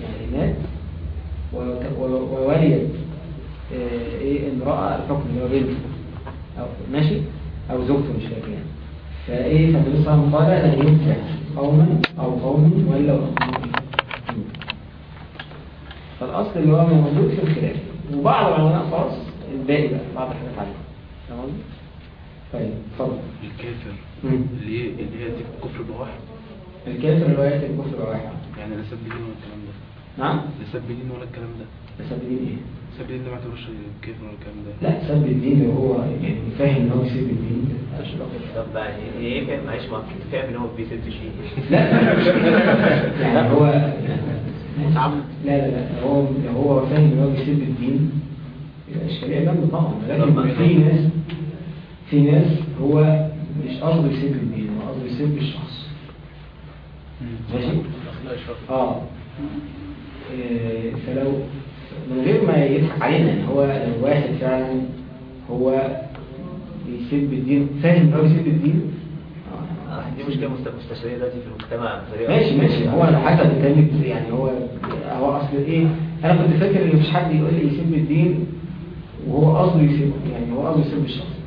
يعني مات ووليت إيه امرأة الحكم اللي هو بنته أو ماشي؟ أو زوجته مش فاكر يعني. فإيه فالنبي صلى الله عليه وسلم قال لن يفلح قوما أو قوم ولوا امرهم فالأصل اللي هو موجود في الخلاف. وبعض العلماء خاص الباقي بقى بعض الحاجات عليه. تمام؟ طيب اتفضل. الكافر. اللي هي اللي هي دي الكفر بواح الكافر رواية الكفر واحد يعني لا سب دين ولا الكلام ده؟ نعم؟ لا سب دين ولا الكلام ده؟ سب الدين إيه؟ سب دين ده ما اعتبروش الكافر ولا الكلام ده. لا سب الدين اللي هو يعني فاهم إن هو يسيب الدين طب يعني إيه؟ فاهم معلش ما كنت فاهم إن هو بيسد شيء. لا يعني هو لا لا لا هو هو فاهم إن هو بيسيب الدين يبقى اشكاليه جامده طبعا لكن في ناس في ناس هو مش قصده يسيب الدين هو قصده يسيب الشخص. ماشي؟ آه. إيه، فلو من غير ما يضحك علينا يعني هو لو واحد فعلا هو بيسيب الدين. فاهم إن هو بيسيب الدين؟ آه، دي مشكلة مست- مستشريه دلوقتي في المجتمع بطريقة ماشي ماشي. هو على حسب التاني يعني هو هو أصل إيه؟ أنا كنت فاكر إن مفيش حد يقول لي يسيب الدين وهو قصده يسيب يعني هو قصده يسيب الشخص.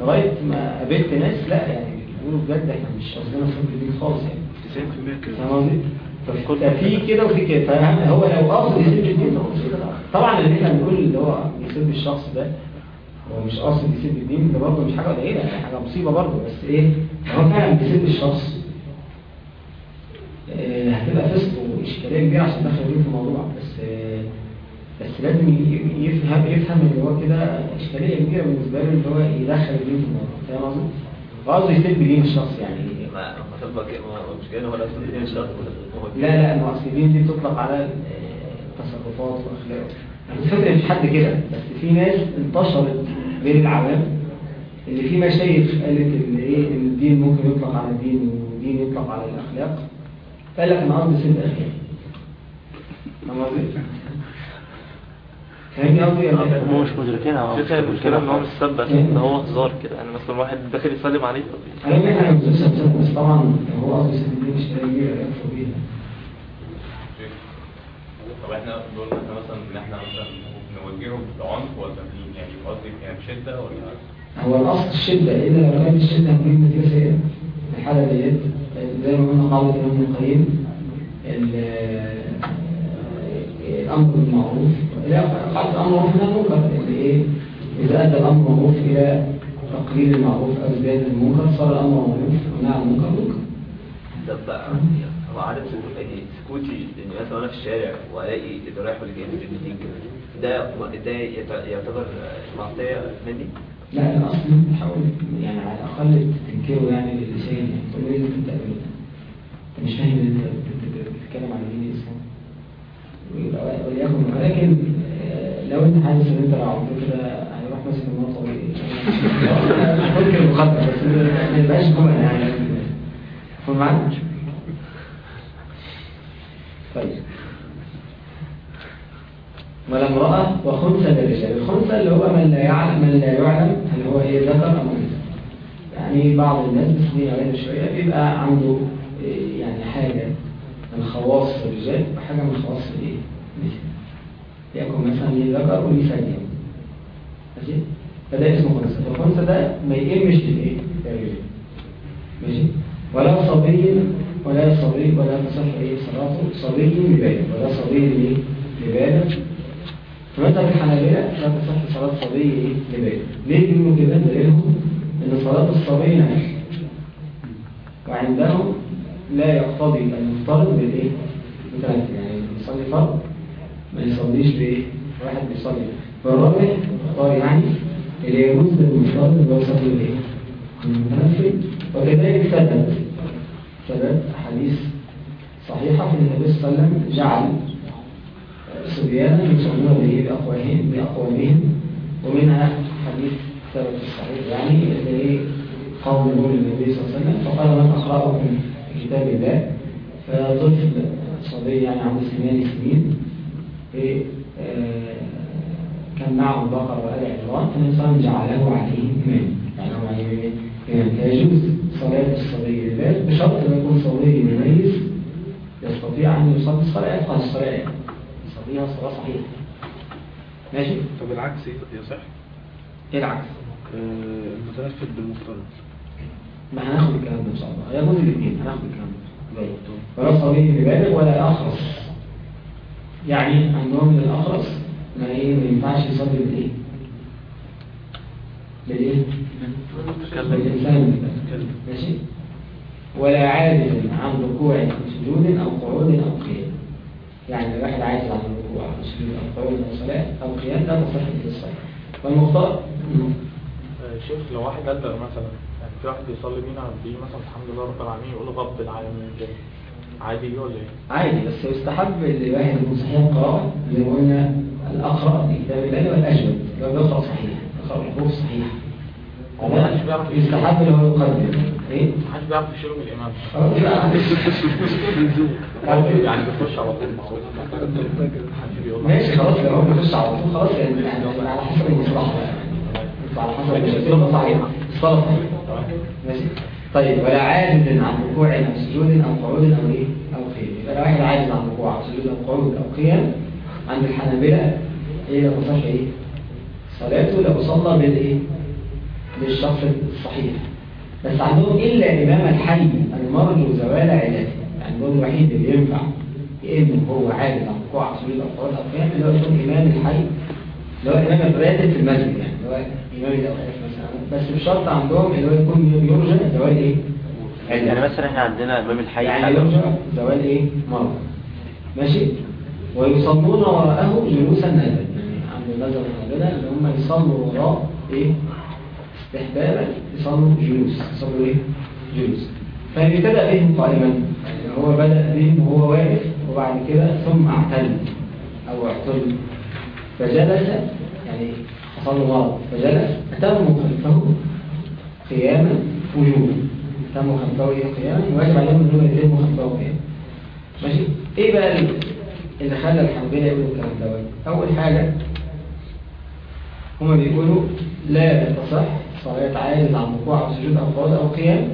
لغاية ما قابلت ناس لا يعني بيقولوا بجد إحنا مش قصدنا نسيب الدين خالص يعني. 90% كده. فاهم قصدي؟ ففي كده وفي كده. فهو لو قصد يسيب الدين ده مش كده. طبعا اللي إحنا بنقول اللي هو يسيب الشخص ده هو مش قاصد يسيب الدين ده برضه مش حاجة قليلة يعني حاجة مصيبة برضه بس إيه؟ هو فعلا بيسيب الشخص. آه، هتبقى فسق وإشكالية كبيرة عشان دخل الدين في الموضوع بس آه، بس لازم يفهم يفهم إن هو كده إشكالية كبيرة بالنسبة له إن هو يدخل الدين في الموضوع. فاهم قصدي؟ وقصده يسيب دين الشخص يعني؟ ما مش هو لازم يدين الشرط هو لا لا الدين دي بتطلق على تصرفات وأخلاق. الفكرة مش حد كده بس في ناس انتشرت بين العوام اللي في مشايخ قالت إن إيه إن الدين ممكن يطلق على الدين والدين يطلق على الأخلاق. قال لك أنا قصدي سيب أخلاق فاهم قصدي؟ فاهمني قصدي ولا إيه؟ هم مش مدركين على الفكرة المشكلة إن هو مش سب عشان ده هو هزار كده. يعني مثلا واحد داخل يسلم عليه. طب إحنا بنقولش بس طبعا هو قصدي مش يكفر بيها طب إحنا دول إحنا مثلا إن إحنا مثلا نوجهه بعنف ولا في يعني قصدي يعني بشده ولا؟ هو الأصل الشدة إلا لو كانت الشدة؟ هتجيب نتيجة سيئة في الحالة ديت زي ما قلنا الإمام ابن القيم ال- الأمر بالمعروف. الأمر بالمعروف من المنكر. اللي إيه إذا أدى الأمر بالمعروف إلى تقليل المعروف أو زيادة المنكر صار الأمر بالمعروف ونهى عن المنكر منكر. طب هو عدم سكوت- سكوتي إن مثلا أنا في الشارع وألاقي اللي رايح واللي جاي في كده ده ده يعتبر معصيه مني؟ لا الأصل تحاول يعني على الأقل تنكره يعني للسان. يعني تقول له إيه اللي أنت مش فاهم أنت بت- بت- بتتكلم عن دين الإسلام وليكن ولكن آه، لو أنت حاسس إن أنت لو عملت كده هيروح ماسك النقطة ممكن المخاطرة بس ما يبقاش جمل يعني مفهوم معاك؟ طيب ولا امرأة وخنثى للرجال. الخنثى اللي هو من لا يعلم من لا يعلم هل هو إيه ذكر أم انثى يعني بعض الناس بسنين علينا شوية بيبقى عنده إيه يعني حاجة من خواص الرجال وحاجة من خواص الإيه؟ يكون مثلا ليه ذكر وليه ثانية ماشي؟ فده اسمه خنثى الخنثى ده ما يقمش للايه ماشي؟ ولا صبي ولا صبي ولا تصح إيه صلاته صبي لبالغ ولا صبي إيه لبالغ فمثلا الحنابلة لا تصح صلاة صبي إيه لبالغ ليه بيقولوا كده دليلهم إن صلاة الصبي نفس وعندهم لا يقتضي المفترض بالإيه؟ يعني يصلي فرض. ما يصليش بإيه؟ واحد بيصلي. فالراجح اختار يعني اللي يجوز للمفترض اللي هو يصلي بإيه؟ وكذلك ثبت ثبت أحاديث صحيحة في النبي صلى الله عليه وسلم جعل صبيانا يصلون به بأقوامهم بأقوامهم ومنها حديث ثبت الصحيح يعني اللي قول نقول النبي صلى الله عليه وسلم فقال من أقرأكم كتاب الله؟ فطفل صبي يعني عنده ثمان سنين. إيه، كان معه البقر وآل عمران عليه وسلم جعله عليه إمام. يعني هو يعني يعني يجوز صلاة الصبي للبالغ بشرط أن يكون صبي مميز يستطيع أن يصلي الصلاة يفقه الصلاة. يصليها صلاة صحيحة. ماشي؟ طب العكس يصح إيه العكس؟ آه، المتنفذ بالمفترض. ما هناخد الكلام ده إن شاء الله. يجوز الاثنين. هناخد الكلام ده. جاي ولا صبي ببالغ ولا أخرس يعني عندهم الأخرس ما إيه ما ينفعش يصلي؟ بالإيه؟ بالإنسان. ماشي؟ ولا عاجز عن ركوع سجود أو قعود أو قيام. يعني لو واحد عاجز عن الركوع أو سجود أو قعود أو صلاة أو قيام لا تصح به الصلاة والمختار آه، شيخ لو واحد قدر مثلا يعني في واحد بيصلي بينا بيجي مثلا الحمد لله رب العالمين يقول رب العالمين كده عادي دي ولا؟ عادي بس يستحب لواحد يكون صحيح القراءة زي ما قلنا الأقرأ لكتاب الله والأجود لو بيقرأ صحيح يقرأ الحروف صحيح هو بيعرف يستحب له هو يقدم إيه؟ محدش بيعرف يشيله من الإمام. يعني بيخش على طول. ماشي خلاص لو هو بيخش على طول خلاص يعني يعني على حسب المصلحة على حسب الصلاة صحيحة الصلاة. صحيحة ماشي. طيب ولا عاجز عن ركوع أو سجود أو قعود أو إيه أو قيام يبقى لو واحد عاجز عن ركوع أو سجود أو قعود أو قيام عند الحنابلة إيه لو تصح إيه؟ صلاته لو صلى بالإيه؟ بالشخص الصحيح. بس عندهم إلا إمام الحي المرجو زوال علته يعني دول الوحيد اللي ينفع إنه هو عاجز عن ركوع أو سجود أو قعود أو قيام اللي هو يكون إمام الحي اللي هو إمام الراتب في المسجد يعني اللي هو إمام الأوقاف مثلا بس بشرط عندهم اللي هو يكون يرجى زوال؟ علة. يعني مثلا إحنا عندنا إمام الحي يعني. يرجى زوال إيه؟ مرض ماشي؟ ويصلون وراءه جلوسا نادرا يعني عند المذهب الحنابلة اللي هم يصلوا وراء إيه؟ استحبابا يصلوا جلوس يصلوا إيه؟ جلوس فإن ابتدأ بهم قائما يعني هو بدأ بهم وهو واقف وبعد كده ثم اعتل أو اعتل فجلس يعني حصل له مرض فجلس أتموا خلفه قياما وجوبا. أتموا خلفه إيه قياما واجب عليهم أن يتموا خلفه قياما. ماشي؟ إيه بقى اللي خلى الحنبلة يقولوا الكلام ده؟ أول حاجة هما بيقولوا لا تصح صلاة عاجز عن ركوع أو سجود أو قعود أو قيام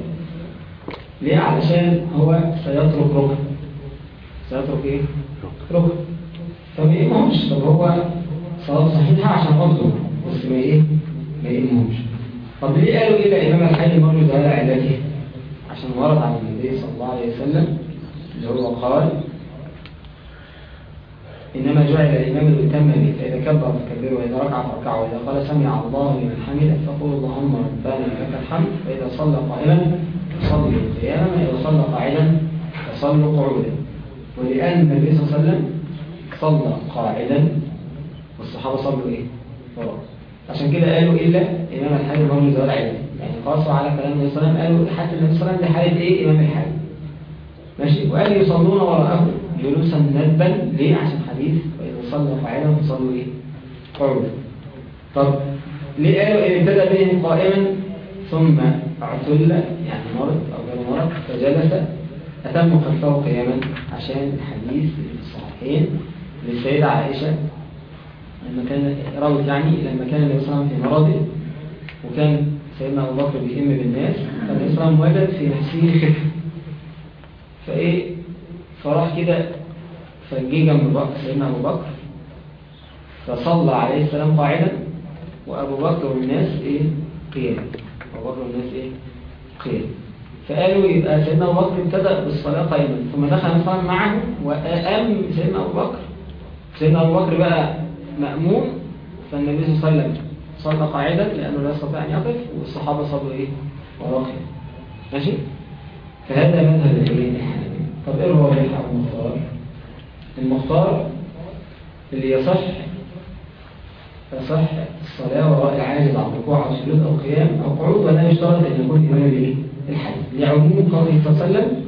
ليه؟ علشان هو سيترك ركن. سيترك إيه؟ ركن. فما يهمهمش طب هو صلاة صحيحة عشان عذره بس ما إيه؟ ما يهمهمش طب ليه قالوا إيه بقى إمام الحي مرجو ده علاجه؟ عشان ورد عن النبي صلى الله عليه وسلم اللي هو قال إنما جعل الإمام الأتم به فإذا كبر فكبروا وإذا ركع فاركعوا وإذا قال سمع الله لمن حمده فقولوا اللهم ربنا لك الحمد فإذا صلى قائما فصلوا قياما وإذا صلى قاعدا فصلوا قعودا ولأن النبي صلى الله عليه وسلم صلى قاعدا والصحابة صلوا إيه؟ وراه عشان كده قالوا إلا إمام الحي مرجو زوال علم يعني قاسوا على كلام النبي صلى الله عليه وسلم قالوا حتى النبي صلى الله عليه وسلم لحالة إيه؟ إمام الحي ماشي. وقال يصلون وراءه جلوسا ندبا. ليه؟ عشان حديث. وإذا صلوا قاعدا فصلوا إيه؟ قعودا طب ليه قالوا إن ابتدى بهم قائما؟ ثم اعتل يعني مرض أو غير مرض فجلس. أتموا خلفه قياما. عشان الحديث الصحيحين للسيدة عائشة لما كان روت يعني كان صلى الله عليه وسلم في مرضه وكان سيدنا أبو بكر بيئم بالناس عليه وسلم وجد في نفسه خفة فإيه؟ فراح كده فجي جنب بكر سيدنا أبو بكر فصلى عليه السلام قاعدا وأبو بكر والناس إيه؟ قيام. أبو بكر والناس إيه؟ قيام. فقالوا يبقى سيدنا أبو بكر ابتدأ بالصلاة قائما ثم دخل الصلاة معه وقام سيدنا أبو بكر. سيدنا أبو بكر بقى مأمون فالنبي صلى الله عليه وسلم صلى قاعدا لأنه لا يستطيع أن يقف والصحابة صلوا إيه؟ وراه ماشي؟ فهذا مذهب الحنابلة طب إيه هو الحق المختار المختار اللي يصح يصح الصلاة وراء العاجز عن ركوع أو سجود أو قيام أو قعود ولا يشترط أن يكون إمام الايه الحي لعموم قوله صلى الله عليه وسلم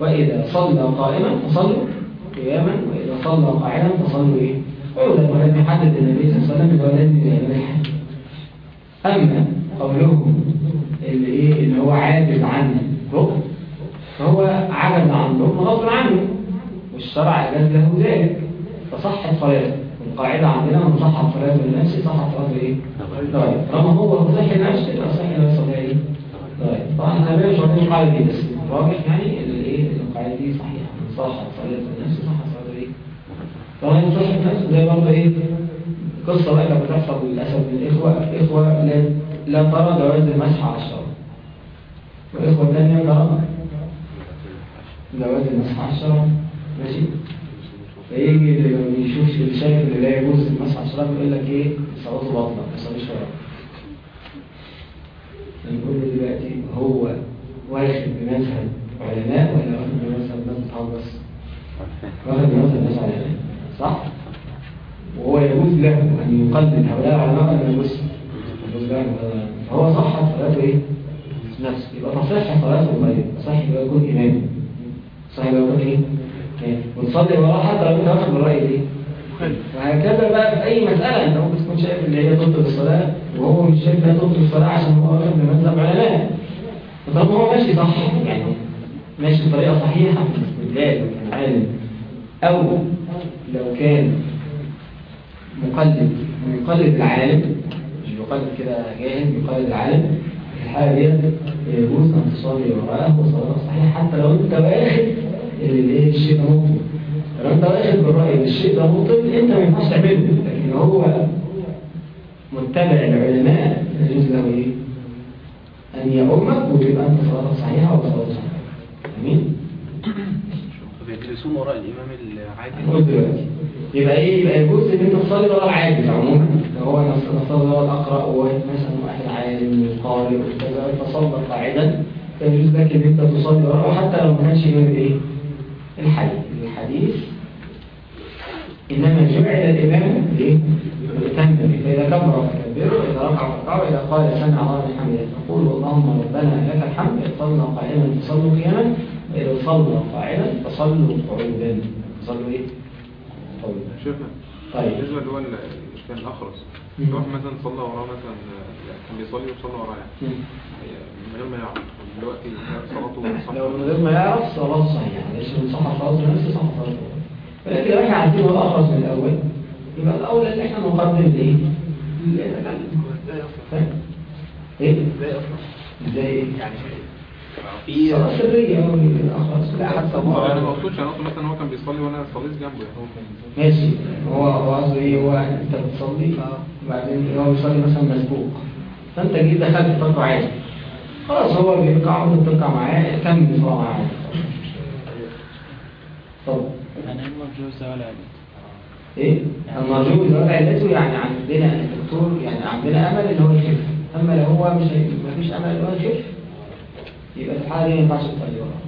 وإذا صلى قائما فصلوا قياما وإذا صلى قاعدا فصلوا إيه؟ قعودا ولم يحدد النبي صلى الله عليه وسلم بولد الإمام الحي أما قوله اللي إيه اللي هو عاجز عن ركن فهو عجز عن ركن غصب عنه والشرع أجاز له ذلك فصحت صلاته القاعدة عندنا من صحت صلاته لنفسه صحت صلاته إيه؟ طيب طالما هو صحي نفسه يبقى صحي نفسه ده إيه؟ طيب طبعا إحنا مش واخدين القاعدة دي بس الراجح يعني اللي إيه القاعدة دي صحيحة من صحت صحت صلاته إيه؟ طبعا صحت نفسه زي برضه إيه؟ قصة بقى كانت بتحصل للأسف بالإخوة إخوة لا لا ترى جواز المسح على الشرع والإخوة الثانية ترى جواز المسح على الشرع ماشي؟ فيجي اللي ما بيشوفش اللي شايف اللي لا يجوز المسح على الشرع يقول لك إيه؟ صلاته باطلة ما يصليش شرع نقول له دلوقتي هو واخد بمذهب علماء ولا واخد بمذهب ناس بتهجص؟ واخد بمذهب ناس علماء. صح؟ وهو يجوز له أن يقلد هؤلاء يجوز يجوز له فهو صح صلاته إيه؟ نفسه يبقى تصح صلاته غير صح يبقى يكون إمام صح يبقى يكون إيه؟ إيه؟ وتصلي وراه حتى لو أنت واخد بالرأي إيه؟ وهكذا بقى في أي مسألة أنت ممكن تكون شايف اللي هي تبطل الصلاة وهو مش شايف إنها تبطل الصلاة عشان هو واخد بمذهب علماء فطالما هو ماشي صح يعني ماشي بطريقة صحيحة الاستدلال وكان عالم أو لو كان مقلد مقلد العالم مش بيقلد كده جاهل بيقلد العالم في الحالة دي يجوز أن تصلي وراءه وصلاة صحيحة حتى لو أنت واخد الشيء ده مبطل لو أنت واخد بالرأي إن الشيء ده مبطل أنت ما ينفعش تعمله لكن هو متبع العلماء يجوز له إيه؟ أن يؤمك وتبقى أنت وصلاة صحيحة أمين؟ فبيجلسون وراء الإمام العادل. يبقى إيه؟ يبقى يجوز إن أنت تصلي ورا العاجز عموما. هو نصلي ورا الأقرأ وواحد مثلا واحد عالم قارئ وكذا فصلى قاعدا. فيجوز لك إن أنت تصلي وراه حتى لو ما كانش امام إيه؟ الحديث. الحديث إنما جمع الإمام ليه؟ يهتم به فإذا كبر فكبره واذا ركع فركعه واذا قال سمع الله لمن حمده فقول اللهم ربنا لك الحمد صلى قائما فصلوا قياما. صلى قاعدا فصلوا قعودا صلوا إيه قعودا شوفنا طيب. بالنسبة اللي هو ال- كان الأخرس مم. لو واحد مثلا صلى وراه مثلا يعني كان بيصلي وصلى وراه يعني من غير ما يعرف دلوقتي صلاته صح لو من غير ما يعرف صلاة صحيحة ليش من صح صلاة نفسه صح صلاة ولكن لو إحنا عارفين هو الأخرس من الأول يبقى الأول اللي إحنا نقدم لإيه؟ فاهم؟ إيه؟ إزاي إيه؟ يعني في صلاة سرية هو لا، حتى هو هو- أنا ما قلتوش أنا قلت مثلا هو كان بيصلي وأنا صليت جنبه يعني ماشي. هو هو قصده إيه؟ هو أنت بتصلي وبعدين هو بيصلي مثلا مسبوق. فأنت جيت دخلت تركع عادي. خلاص هو بيركع وأنت بتركع معاه كمل صلاة معاه. عادي طب أنا المرجو زوال عدد. إيه؟ المرجو بزواج علته يعني عندنا الدكتور يعني عندنا أمل إن هو يخف. أما لو هو مش مفيش أمل إن هو يخف يبقى في الحاله دي ما ينفعش تصلي وراه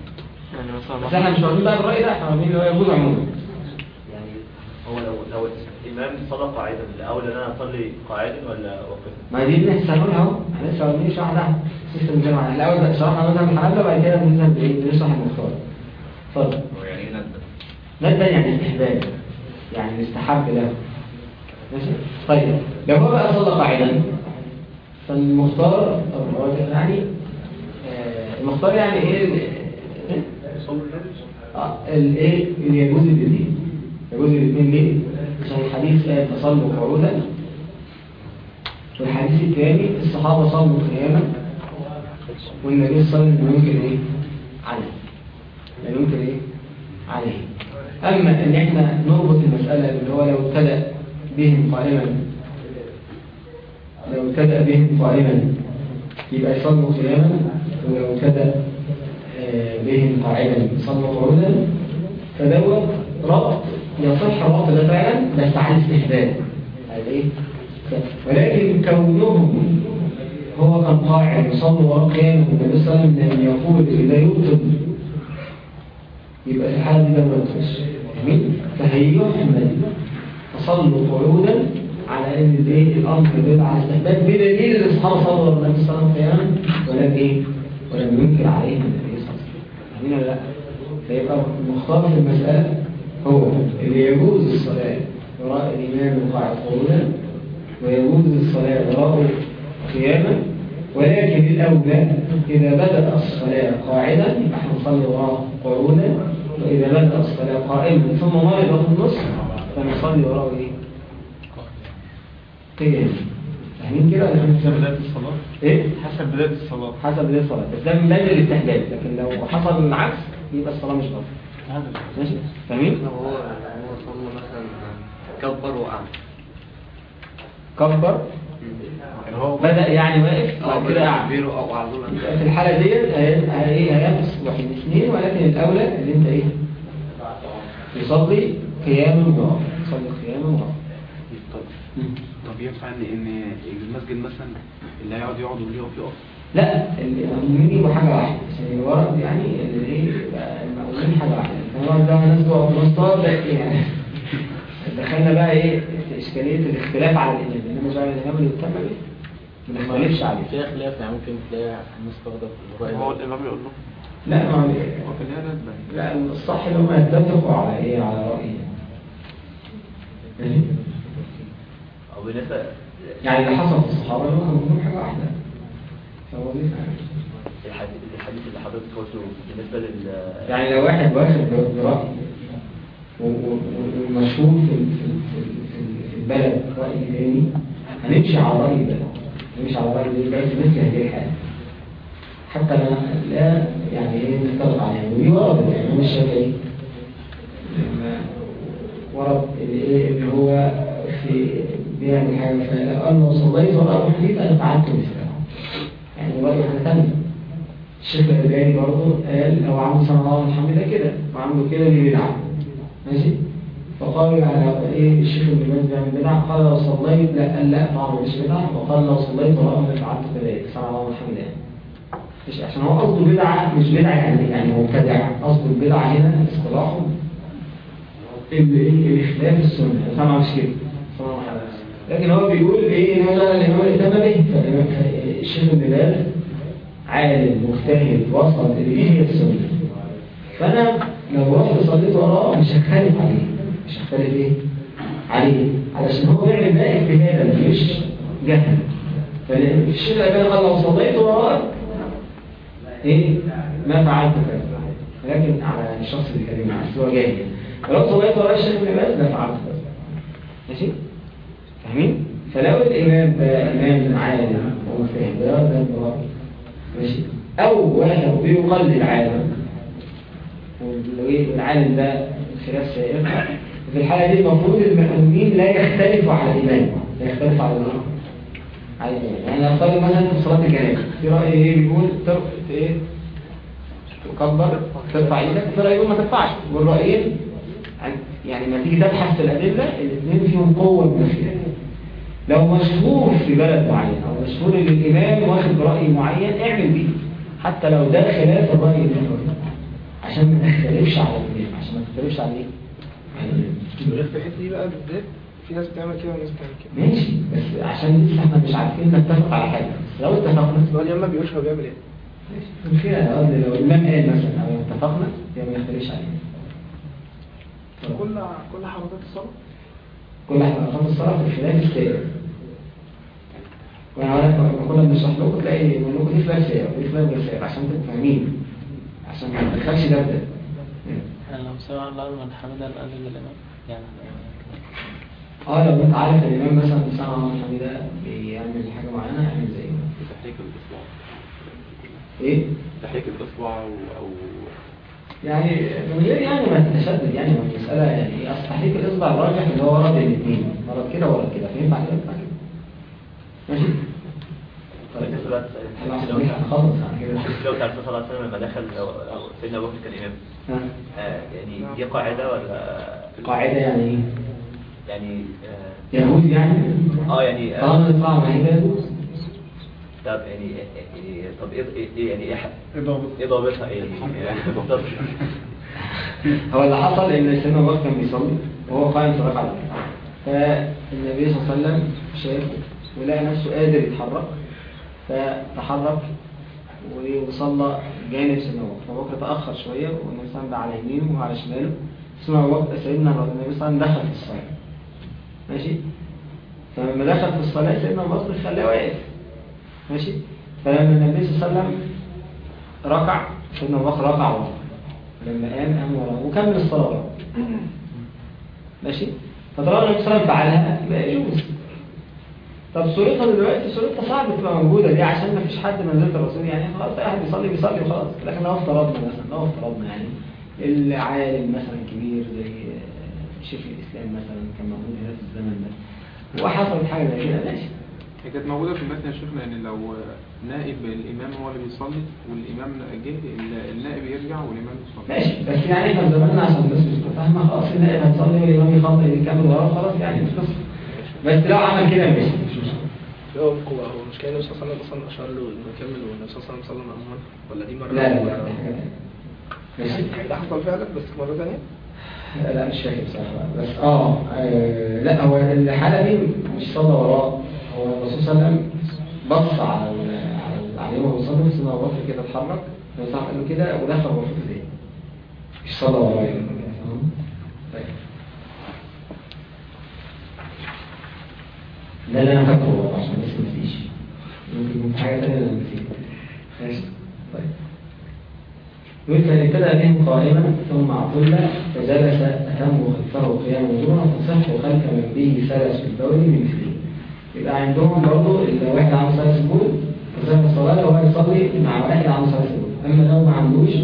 يعني بس إحنا مش واخدين بقى بالراي ده إحنا واخدين اللي هو يجوز عموما. يعني هو لو لو الإمام صلى قاعدا الأولى إن أنا أصلي قاعدا ولا واقفا؟ ما دي هنقولها أهو. إحنا لسه واخدين شرحنا سيستم جامعة. الأول بقى شرحنا مثلا الحنابلة وبعد كده بننزل بإيه؟ بنشرح المختار. اتفضل. يعني إيه ندى؟ ندى يعني استحباب. يعني استحب له. ماشي؟ طيب لو هو بقى صلى قاعدا فالمختار أو الراجح يعني المختار يعني إيه؟ إيه؟ آه الايه اللي يجوز الاثنين يجوز الاثنين ليه عشان الحديث قال تصلوا قعودا والحديث الثاني الصحابة صلوا قياما والنبي صلى الله عليه وسلم يمكن إيه؟ عليه. لا يمكن إيه؟ عليه. أما إن إحنا نربط المسألة اللي هو لو ابتدأ بهم قائما لو ابتدأ بهم قائما يبقى يصلوا قياما ولو ابتدأ آه، بهم قاعدا صلوا قعودا فدوت ربط يصح الربط ده فعلا بس على الاستحباب إيه؟ ولكن كونهم هو كان قاعد يصلي ورا قيام النبي صلى الله عليه وسلم لم يقول اذا يوطن يبقى في الحالة دي ده ما يوطنش جميل فهيحمل تصلوا قعودا على أن الأمر يدل على استحباب بدليل إن الصحابه صلوا النبي صلى الله عليه وسلم قياما ولم إيه؟ ينكر عليهم النبي صلى الله عليه وسلم فاهمين لا فيبقى المختار في المسألة هو اللي يجوز الصلاة وراء الإمام القاعد قعودا ويجوز الصلاة وراءه قياما ولكن الأولى إذا بدأ الصلاة قاعدا إحنا نصلي وراه قعودا وإذا بدأ الصلاة قائما ثم مرض في النص فنصلي وراه إيه؟ قياما فاهمين كده ولا حسب فاهمين؟ بداية الصلاة. إيه؟ حسب بداية الصلاة. حسب بداية الصلاة. بس ده من باب الاستحباب. لكن لو حصل العكس يبقى الصلاة مش هذا ماشي؟ فاهمين؟ هو هو صلى مثلا كبر وقع كبر؟ يعني هو بدأ يعني واقف؟ آه كده أو على طول في الحالة ديت هي- هي- هينقص واحد اثنين ولكن الأولى اللي أنت إيه؟ تصلي قياما وقف تصلي قياما وقف طب ينفع ان إن المسجد مثلا اللي هيقعد يقعد واللي يقف يقف لا المؤمنين يبقوا حاجة واحدة عشان الورد يعني اللي إيه يبقى المؤمنين حاجة واحدة. الورد ده ناس بقى في ده يعني؟ دخلنا بقى إيه؟ في إشكالية الاختلاف على الإمام. إنما جعل الإمام اللي يتم به ما نختلفش عليه. في خلاف يعني ممكن تلاقي مستغرب في الرأي هو ده. الإمام يقول له؟ لا ما هو لا الصح إن هم يتفقوا على إيه؟ على رأي ماشي. يعني اللي حصل في الصحابة انهم كانوا كلهم حاجة واحدة فهو دي الحديث اللي حضرتك قلته بالنسبة لل يعني لو واحد واخد برأي و- ومشهور في البلد رأي تاني هنمشي على الرأي ده. نمشي على الرأي ده في مثل هذه الحالة. حتى لا لا يعني إيه نفترض عليها. ودي ورد يعني مش شافعي لما ورد الايه اللي هو في بيعمل حاجة فقال لو صليت وراء حديث أنا فعلت مثله يعني رأي حاجة ثانية الشيخ الألباني برضه قال لو عمل سمع الله الحمد ده كده. وعمله كده دي بدعة ماشي؟ فقال على إيه الشيخ ابن باز بيعمل بدعة قال لو صليت لا قال لا طبعا مش بدعة. وقال لو صليت وراءه فعلت كذلك سمع الله الحمد مش عشان هو قصده بدعة مش بدعة يعني يعني مبتدع قصده البدعة هنا اصطلاحه. اللي إيه الاختلاف السنة. طبعا مش كده. لكن هو بيقول إيه؟ إن هذا الامام فالإمام- الشيخ ابن باز عالم مجتهد وصل اللي هي السنة. فأنا لو رحت صليت وراه مش هختلف عليه. مش هختلف إيه؟ عليه. علشان هو بيعمل ده اجتهادا مش جهلا. فالشيخ الألباني قال لو صليت وراه إيه؟ ما فعلت كذا ولكن على الشخص اللي كلمه على سوى جاهل. ولو صليت وراه الشيخ ابن باز لا فعلت كذا ماشي؟ فاهمين؟ فلو الإمام ده إمام عالم ومفهم ده ده ماشي؟ أو واحد بيقلد عالم والعالم ده خلاف سائر في الحالة دي المفروض المأمومين لا يختلفوا على الإمام لا يختلفوا على الإمام. على الإمام يعني نفترض مثلا في صلاة الجنازة في رأي إيه بيقول؟ إيه؟ تكبر ترفع إيدك في رأي يقول ما ترفعش. والرأيين عن- يعني لما تيجي تبحث في الأدلة الاثنين فيهم قوة منافية لو مشهور في بلد معين أو مشهور إن الإمام واخد برأي معين اعمل بيه. حتى لو ده خلاف الرأي الإمام عشان ما تختلفش على الإمام. عشان ما تختلفش على إيه؟ الإمام. في دي بقى بالذات في ناس بتعمل كده وناس بتعمل كده. ماشي. بس عشان لسه إحنا مش عارفين نتفق على حاجة. لو اتفقنا. هو اليوم ما بيقولش هو بيعمل إيه. أنا قصدي لو الإمام قال مثلا أو اتفقنا يبقى ما يختلفش عليه. كل كل حركات الصلاة؟ كل حلقات الصلاة في الخلاف السائر وأنا عارف لما كنا بنشرح لكم تلاقي بقول لكم دي سائر ودي سائر عشان تبقوا فاهمين عشان ما تدخلش ده بده يعني لو سمع الله من حمدا قال للإمام يعني آه لو أنت عارف الإمام مثلا سمع الله حميدة بيعمل حاجة معينة اعمل زيه تحريك الإصبع إيه؟ تحريك الإصبع أو أو يعني من غير يعني ما تتشدد يعني ما المسألة يعني أصل تحريك الاصبع الراجح اللي هو ورد الاثنين ورد كده ورد كده فينفع كده ينفع كده ماشي؟ بالنسبة بقى للسؤال لو الرسول صلى الله عليه وسلم لما دخل سيدنا ابو بكر كان امام يعني دي قاعدة ولا قاعدة يعني إيه؟ يعني يهود يعني آه يعني يهود طب يعني يعني طب إيه يعني إيه ضابطها إيه هو اللي حصل ان سيدنا ابو بكر كان بيصلي وهو قائم في ركعه فالنبي صلى الله عليه وسلم شافه ولقى نفسه قادر يتحرك فتحرك وصلى جانب سيدنا أبو بكر. أبو بكر تأخر شوية والنبي صلى الله عليه وسلم على يمينه وعلى شماله. سيدنا ابو بكر سيدنا النبي صلى الله عليه وسلم دخل في الصلاة. ماشي؟ فلما دخل في الصلاة سيدنا أبو بكر خلاه واقف. ماشي؟ فلما النبي صلى الله عليه وسلم ركع سيدنا أبو بكر ركع وراه لما قام قام وراه وكمل الصلاة. ماشي؟ فطالما النبي صلى الله عليه وسلم فعلها يبقى يجوز. طب صورتها دلوقتي صورتها صعب تبقى موجودة دي عشان ما فيش حد من ذات الرسول يعني خلاص أي واحد بيصلي بيصلي وخلاص. لكن لو افترضنا مثلا لو افترضنا يعني العالم مثلا كبير زي شيخ الإسلام مثلا كان موجود هنا في الزمن ده وحصلت حاجة زي كده ماشي. هي كانت موجودة في المتن يا شيخنا ان لو نائب الإمام هو اللي بيصلي والإمام جه ال- النائب يرجع والإمام يصلي. ماشي. بس يعني إحنا زماننا عشان الناس مش متفاهمه خلاص النائب هتصلي والإمام يخطط يكمل وراه خلاص يعني مش قصة. بس لو عمل كده ماشي هو هو هو مش كان النبي صلى الله عليه وسلم أصلا اشار له إنه يكمل والنبي صلى الله عليه وسلم صلى ولا دي مرة لا لا لا ده حصل فعلا بس مرة ثانية لا مش فاكر بصراحة. بس آه, آه لا هو الحالة دي مش صلى وراه. هو الرسول صلى الله عليه وسلم بص على عليه وهو بيصلي سيدنا أبو بكر كده اتحرك صلى قال له كده ودخل وقف ايديه مش صلى وراه يعني؟ طيب. ده اللي أنا فاكره والله عشان بس ما نسيش ممكن في حاجة تانية أنا نسيت طيب. يقول فإن ابتدأ بهم قائما ثم عطل فجلس أتم خلفه قياما دونه تصح خلف من به سلس الدوري بمثله يبقى عندهم برضه إذا واحد عنده سلس البول تصح الصلاة لو هو يصلي مع واحد عنده سلس البول أما لو ما عندوش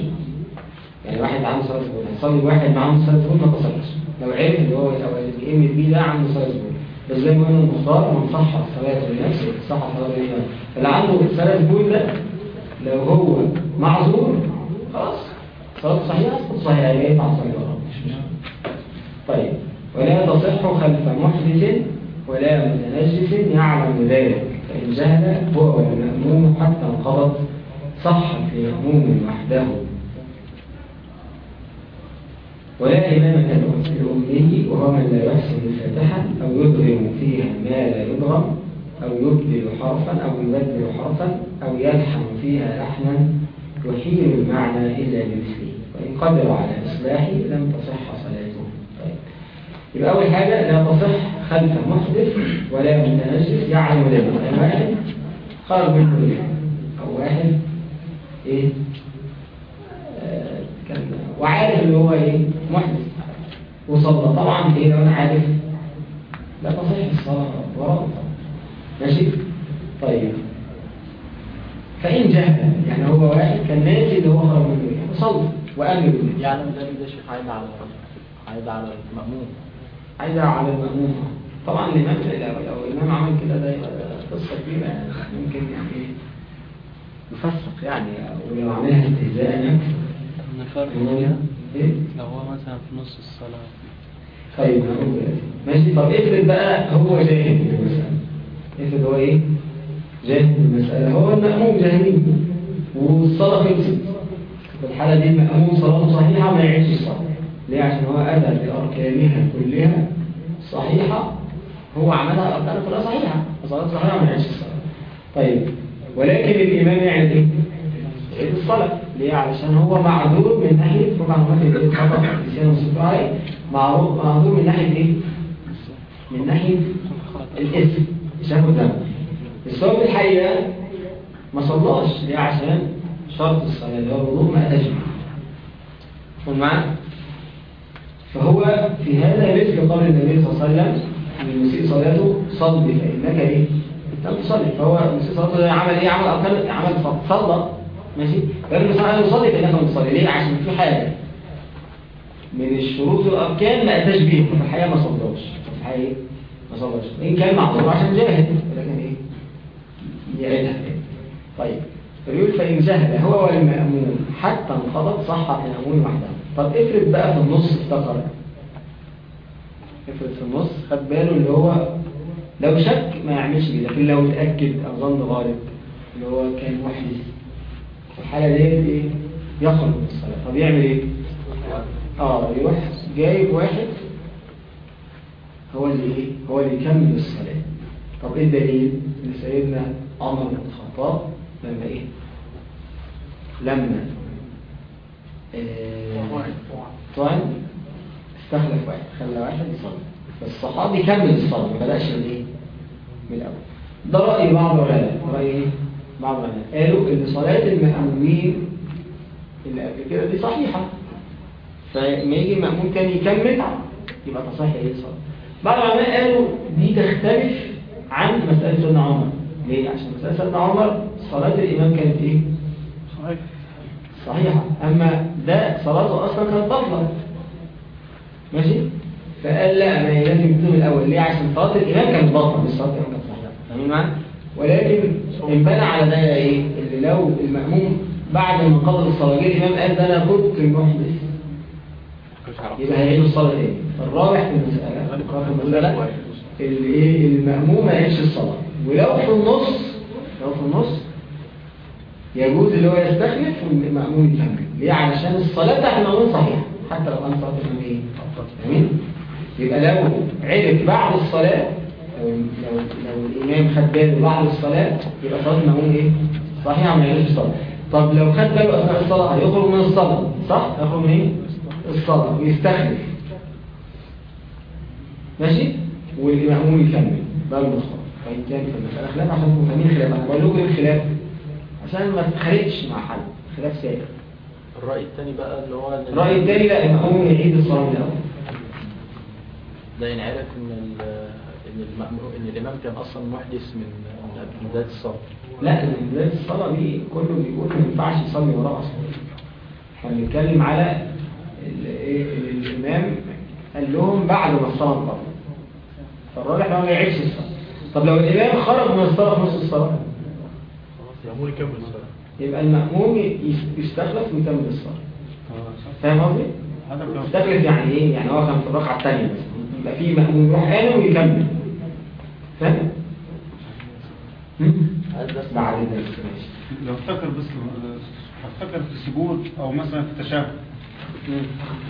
يعني واحد عنده سلس البول هيصلي واحد ما عنده سلس البول ما تصلش لو عرف اللي هو اللي بيقيم بيه ده عنده سلس البول ما قلنا المختار من صح الصلاة لنفسه صح الصلاة لله اللي عنده سلس البول ده لو هو معذور خلاص. صلاته صحيحة صحيحة ينفع صلي وراه مش مشكلة. طيب. ولا تصح خلف محدث ولا متنجس يعلم ذلك. فإن جهل هو والمأموم حتى انقضت صح في مأموم وحده. ولا إمام لأمه وهو من لا يحسن الفاتحة أو يدغم فيها ما لا يدغم أو يبدل حرفا أو يبدل حرفا أو يلحن فيها لحنا يحيل المعنى إلا بمثله. وإن قدر على إصلاحه لم تصح صلاته. طيب. يبقى أول حاجة لا تصح خلف محدث ولا متنجس يعلم ذلك يعني واحد خرج منه أو واحد إيه؟ آه، وعارف اللي هو إيه؟ محدث وصلى. طبعا إيه لو أنا عارف؟ لا تصح الصلاة وراء طبعا ماشي؟ طيب. فإن جهل يعني هو واحد كان ناسي اللي هو خرج منه ريح وصلى. وقام بالريح يعني ذلك ده شيخ عايد على عايد على المأمون. عايزة على المأموم طبعا الإمام لو الإمام عمل كده ده يبقى قصة كبيرة. يعني ممكن يعني يفسق يعني. ولو عملها استهزاء. يكفر إيه؟ لو هو مثلا في نص الصلاة. طيب كده. ماشي. طب افرض بقى هو جاهل بالمسألة افرض هو إيه؟ جاهل بالمسألة هو المأموم جاهلين والصلاة خلصت. في الحالة دي المأموم صلاته صحيحة ما يعيش الصلاة. ليه؟ عشان هو أدى بأركانها كلها صحيحة. هو عملها أركانها كلها صحيحة. صلاته صحيحة ما يعيش الصلاة. طيب ولكن الإمام إيه؟ يعيد الصلاة. ليه؟ علشان هو معذور من ناحية طبعا ما في إيه؟ خطأ نسيان معذور من ناحية إيه؟ من ناحية الاسم بس هو في الحقيقة ما صلاش. ليه؟ عشان شرط الصلاة اللي هو ما بيه معانا فهو في هذا مثل قول النبي صلى الله عليه وسلم المسيء صلاته صلي فإنك إيه؟ لم تصلي. فهو المسيء صلاته عمل إيه؟ عمل أركان عمل صلى. ماشي؟ فالنبي صلى الله يصلي فإنك لم تصلي ليه؟ عشان في حاجة. من الشروط والأركان ما أتاش بيها في الحقيقة ما صلاش في الحقيقة إيه؟ ما صلاش إن كان معذور عشان جاهل ولكن إيه؟ يعيدها. طيب. فبيقول فإن جهل هو والمأمون. حتى انقضت صحت المأمون وحده. طب افرض بقى في النص افتكر. افرض في النص خد باله اللي هو لو شك ما يعملش بيه لكن لو اتأكد أو ظن غالب اللي هو كان محدث في الحالة ديت إيه يخرج من الصلاة. طب يعمل إيه؟ آه يروح جايب واحد هو اللي إيه؟ هو اللي يكمل الصلاة. طب إيه الدليل؟ إن سيدنا عمر بن الخطاب لما إيه؟ لما آه طعن استخلف واحد خلى واحد يصلي. فالصحابي كمل الصلاة ما بدأش من إيه؟ من الأول. ده رأي بعض العلماء. رأي إيه؟ بعض العلماء قالوا إن صلاة المأمومين اللي قبل كده دي صحيحة فما يجي المأموم تاني يكمل يبقى تصحيح إيه الصلاة بعض العلماء قالوا دي تختلف عن مسألة سيدنا عمر ليه؟ عشان مسألة سيدنا عمر صلاة الإمام كانت إيه؟ صحيح صحيحة أما ده صلاته أصلا كانت بطلة ماشي؟ فقال لا ما هي لازم يكتب الأول ليه؟ عشان صلاة الإمام كانت بطلة مش صلاة الإمام كانت صحيحة فاهمين معايا؟ ولكن انبنى على ده إيه؟ اللي لو المأموم بعد ما قضى الصلاة جه الإمام قال ده أنا كنت محدث يبقى هيعيد الصلاة تاني فالرابع في المسألة. في المسألة اللي إيه المأموم ما يعيدش الصلاة. ولو في النص لو في النص يجوز اللي هو يستخلف والمأموم يكمل ليه؟ علشان الصلاة بتاعت المأموم صحيحة. حتى لو كان صلاة إيه؟ فاهمين يبقى لو عرف بعد الصلاة لو لو لو الإمام خد باله بعد الصلاة يبقى صلاة المأموم إيه؟ صحيحة ما يعيدش الصلاة. طب لو خد باله أثناء الصلاة هيخرج من الصلاة صح؟ هيخرج من إيه؟ الصلاة ويستخلف ماشي؟ والمأموم يكمل ده المختار فإن كان في المسألة خلاف عشان فاهمين خلاف. أنا بقول لكم الخلاف عشان ما تتخرجش مع حد خلاف سائر الرأي الثاني بقى اللي هو الرأي الثاني لا المأموم يعيد الصلاة من الأول. ده ينعرف إن إن المأمور إن الإمام كان أصلا محدث من من بداية الصلاة. لا من بداية الصلاة دي كله بيقول ما ينفعش يصلي وراه أصلا. إحنا بنتكلم على إيه اللي الإمام قال لهم بعد ما الصلاة انقضت فالراجح لو ما يعيش الصلاة. طب لو الإمام خرج من الصلاة في نص الصلاة؟ يأمور يكمل الصلاة. يبقى المأموم يس- يستخلف ويكمل الصلاة. فاهم قصدي؟ يستخلف يعني إيه؟ يعني هو كان في الركعة الثانية بس. يبقى في مأموم يروح قايم ويكمل. فاهم؟ لو افتكر بس افتكر في السجود أو مثلا في التشهد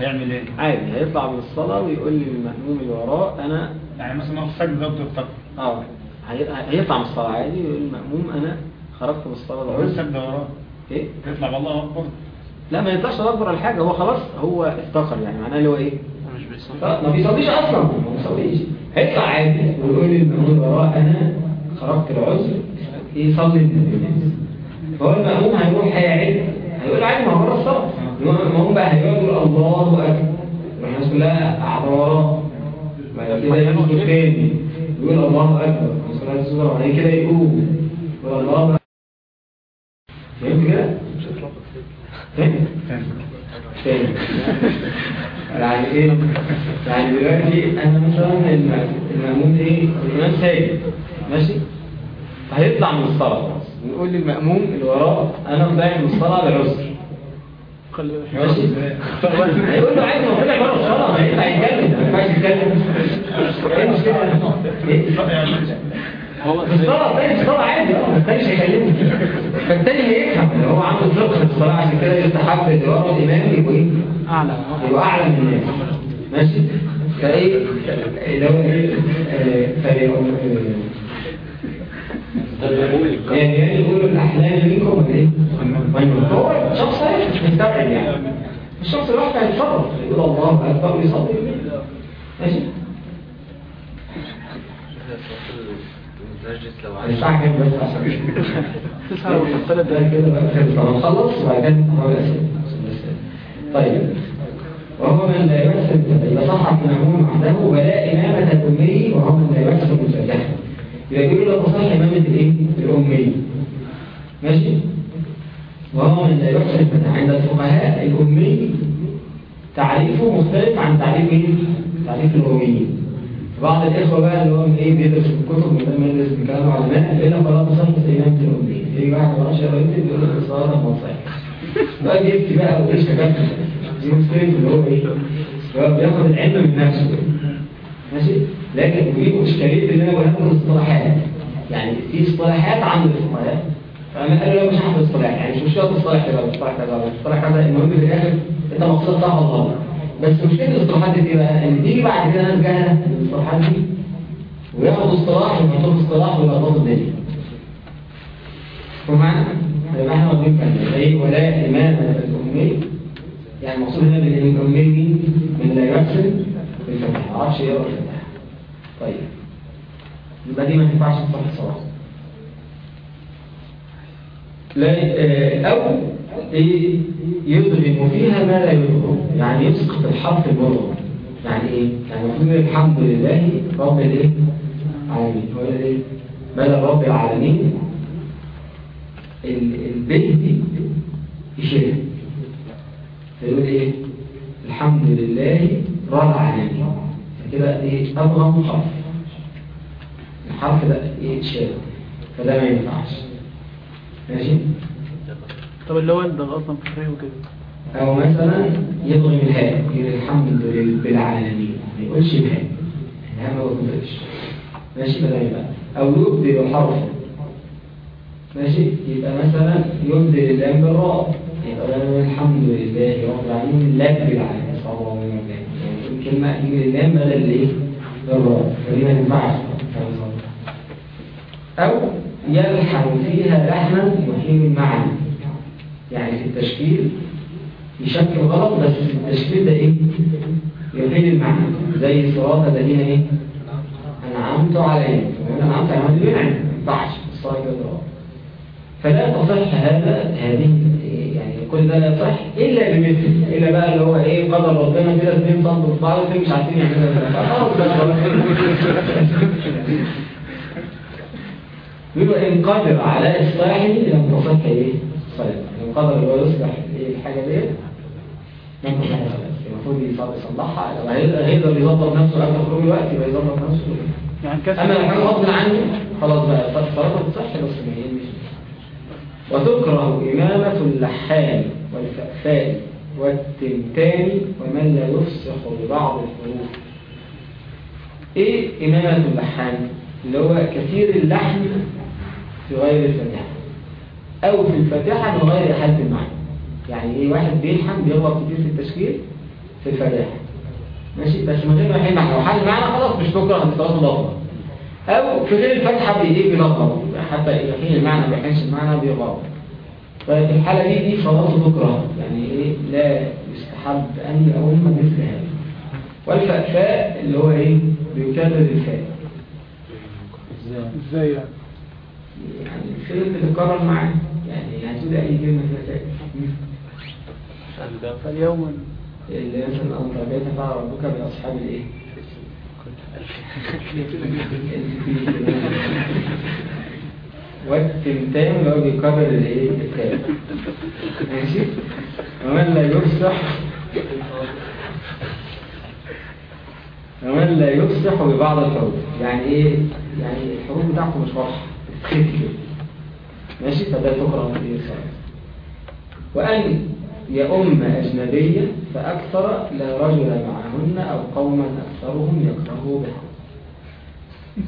هيعمل إيه؟ عادي هيطلع من الصلاة ويقول للمأموم اللي وراه أنا يعني مثلا هو في السجد ده بتفتكر آه هي- هيطلع من الصلاة عادي ويقول للمأموم أنا خرجت من الصلاة هو العذر السجد وراه إيه؟ يطلع بالله أكبر لا ما يطلعش الله أكبر ولا حاجة هو خلاص هو افتكر يعني معناه اللي هو إيه؟ مش بيصلي ما بيصليش أصلا ما بيصليش هيطلع عادي. ويقول للمأمون وراه أنا خرجت العذر يصلي بالناس فهو المأموم هيروح هيعد هيقول عادي ما هو بره الصلاة. المأموم بقى هيقول له الله أكبر. يروح الناس كلها قاعدة وراه بعد كده يسجد تاني. يقول الله أكبر. الصلاة الصغرى وبعد كده يقوم. يقول الله أكبر. فهمت كده؟ فهمت؟ تاني. يعني إيه؟ يعني دلوقتي أنا مثلا الم- المأموم إيه؟ الامام ساجد ماشي؟ فهيطلع من الصلاة. خلاص نقول للمأموم اللي وراه أنا طالع من الصلاة بعذر ماشي؟ هيقول له عادي هو طلع بره الصلاة. ما ينفع يتكلم. ما ينفعش يتكلم. إيه المشكلة؟ إيه؟ هو الثاني في الصلاة عادي آه الثاني مش هيكلمه فالثاني هيفهم. اللي هو عنده ثقة في الصلاة عشان كده يستحب اللي ورا الإمام يبقى إيه؟ اعلى يبقى أعلى من الناس. ماشي؟ فإيه؟ اللي هو إيه؟ آه، فيقوم آه، يعني يعني يقولوا الأحلام منكم ولا إيه؟ هو شخص مش مستوعب يعني. الشخص الواحد هيتصرف يقول الله أكبر ويصلي ماشي؟ طيب. وهو من لا يحسب إذا صحت مأموم وحده ولا إمامة الأمي وهو من لا يحسب مسجحا يبقى يقول له تصح إمامة؟ الأمي. ماشي؟ وهو من لا يحسب عند الفقهاء الأمي تعريفه مختلف عن تعريف؟ تعريف الأميين بعض الإخوة بقى اللي هو من إيه بيدرس الكتب ما يدرس بكلام علماء إلا فلا تصح إمامة الأميين يجي واحد ما أعرفش يكتب يقول له الصلاه ما بقى يفتي بقى وايش دي مشكلة اللي هو إيه بياخد العلم من نفسه. ماشي؟ لكن في اشكاليه ان أنا بقول لكم الاصطلاحات يعني في اصطلاحات عند الفقهاء فأنا قالوا لا مش هحفظ اصطلاح يعني مش مشكلة اصطلاح كده اصطلاح ولا اصطلاح كذا. المهم في الآخر أنت مقصود صح غلط بس مشكلة الاصطلاحات دي بقى إن تيجي بعد كده ناس جاهله بالاصطلاحات دي وياخدوا اصطلاح ويحطوا اصطلاح ويلخبطوا الدنيا ومعنى يبقى إحنا واخدين كلمه إيه؟ ولا امام الامي يعني المقصود هنا بالامي مين؟ من لا يحسن الفتح ما أعرفش يقرا الفتح. طيب. يبقى دي ما تنفعش تصح صراحة لا آه، أو إيه؟ يدغم فيها ما لا يدغم يعني يسقط الحرف المدغم يعني إيه؟ يعني المفروض الحمد لله رب العالمين. ده إيه؟ بدل رب العالمين ال- البيت يشيلها فيقول إيه؟ الحمد لله رب العالمين. كده إيه؟ ابغم حرف. الحرف ده إيه؟ يتشال فده ما ينفعش. ماشي؟ طب اللي هو ده أصلا فكريه وكده. أو مثلا الهاء يقول الحمد لله بالعالمين. ما يقولش الهاء الهاء ما بتنطقش ماشي يبقى أو يبدل حرفا. ماشي؟ يبقى مثلا يبدل اللام بالراء يبقى الحمد لله رب العالمين لا بالعالمين. صلى الله عليه وسلم يجي اللام بدل الإيه؟ الراء فدي ما ينفعش أو يلحن فيها لحنا يحيل المعنى يعني في التشكيل يشكل غلط بس في التشكيل ده إيه؟ يحيل المعنى. زي صراط الذين إيه؟ أنعمت عليهم. وأنا أنعمت عليهم. دي ما ينفعش الصلاه كده. فلا تصح هذا هذه يعني كل ده لا يصح إلا بمثل إلا بقى اللي هو إيه؟ قدر ربنا كده اثنين صنف في بعض مش عارفين يعملوا خلاص. بيبقى إن قدر على إصلاحه لم تصح إيه؟ صلاة إن قدر هو يصلح الحاجة دي لم تصح صلاة المفروض يصلح يصلحها. لو هيقدر يظبط نفسه قبل خروج الوقت يبقى يظبط نفسه. يعني كسر أما لو كان غصب عنه خلاص بقى صلاته بتصح بس ما يهمش. وتكره إمامة اللحان والفأفاء والتمتام ومن لا يفسخ ببعض الحروف. إيه إمامة اللحان؟ اللي هو كثير اللحن في غير الفاتحة. أو في الفاتحة من غير حد المعنى يعني إيه؟ واحد بيلحن بيغلط كتير في التشكيل في الفاتحة. ماشي؟ بس من غير ما يحل معنى لو حل معنى خلاص مش أنت خلاص لفظة أو في غير الفاتحة بإيه بيلخبط حتى يحين المعنى ما المعنى بيغلط. طيب الحالة دي دي صلاته تكره يعني إيه؟ لا يستحب أن يؤم مثل هذا والفأفاء اللي هو إيه؟ بيكرر الفاء. إزاي يعني؟ يعني الفيلم بتتكرر معاه. يعني هتقول أي كلمة فيها فاء فاليوم اللي مثلا أمر بيت فعل ربك بأصحاب الإيه؟ والتمتام اللي هو بيكرر الإيه؟ التاء ماشي؟ ومن لا يفصح ومن لا يفصح ببعض الحروف. يعني إيه؟ يعني الحروف بتاعته مش واضحة. ماشي؟ فده تكره في الصلاه وان يؤم أجنبية فأكثر لا رجل معهن أو قوما أكثرهم يكرهوا بها.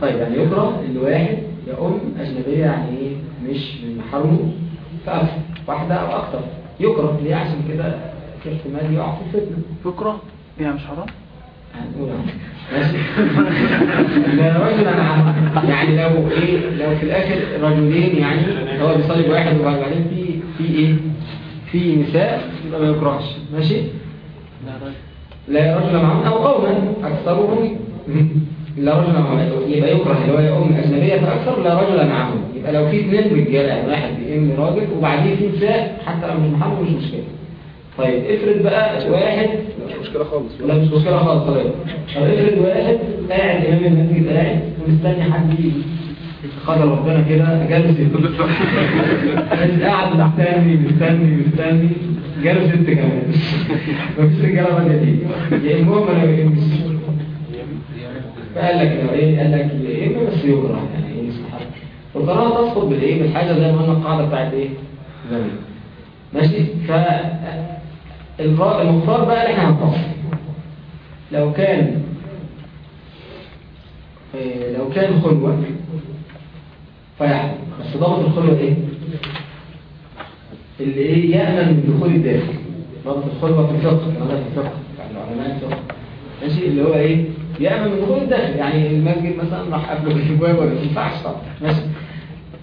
طيب يعني يكره الواحد يؤم أجنبية يعني إيه؟ مش من محرمه فأكثر واحدة أو أكثر. يكره ليه؟ عشان كده في احتمال يقع في الفتنة. بكره يعني مش حرام؟ ماشي لا رجل أنا يعني لو إيه لو في الآخر رجلين يعني هو بيصلي بواحد وبعدين في في إيه؟ في نساء يبقى ما يكرهش. ماشي؟ لا رجل معهم أو قوما أكثرهم لا رجل معهم. يبقى يكره اللي هو يؤم أجنبية فأكثر لا رجل معهم. يبقى لو في اثنين رجالة واحد بيئم راجل وبعدين في نساء حتى لو مش محرم مش مشكلة. طيب افرض بقى واحد مش مشكلة خالص. لا مش مشكلة خالص طيب. طب افرض واحد قاعد امام المسجد قاعد ومستني حد يجي. قدر ربنا كده جالس قاعد مستني مستني مستني. ست كمان. مفيش رجالة راجعه تيجي. يا المهم أنا بيهمش فقال لك لو إيه قال لك إما بس يكره يعني إيه يستحق. والكراهه تسقط بالإيه؟ بالحاجة زي ما قلنا القاعدة بتاعت إيه؟ زمان ماشي. ف المختار بقى اللي إحنا هنطبق لو كان إيه، لو كان خلوة فيحرم بس ضابط الخلوة إيه؟ اللي إيه يأمن من دخول الداخل. ضابط الخلوة في الفقه في الفقه يعني الفقه. ماشي؟ اللي هو إيه؟ يأمن من دخول الداخل. يعني المسجد مثلا راح قبله بالابواب ولا ما ينفعش طبعا. ماشي؟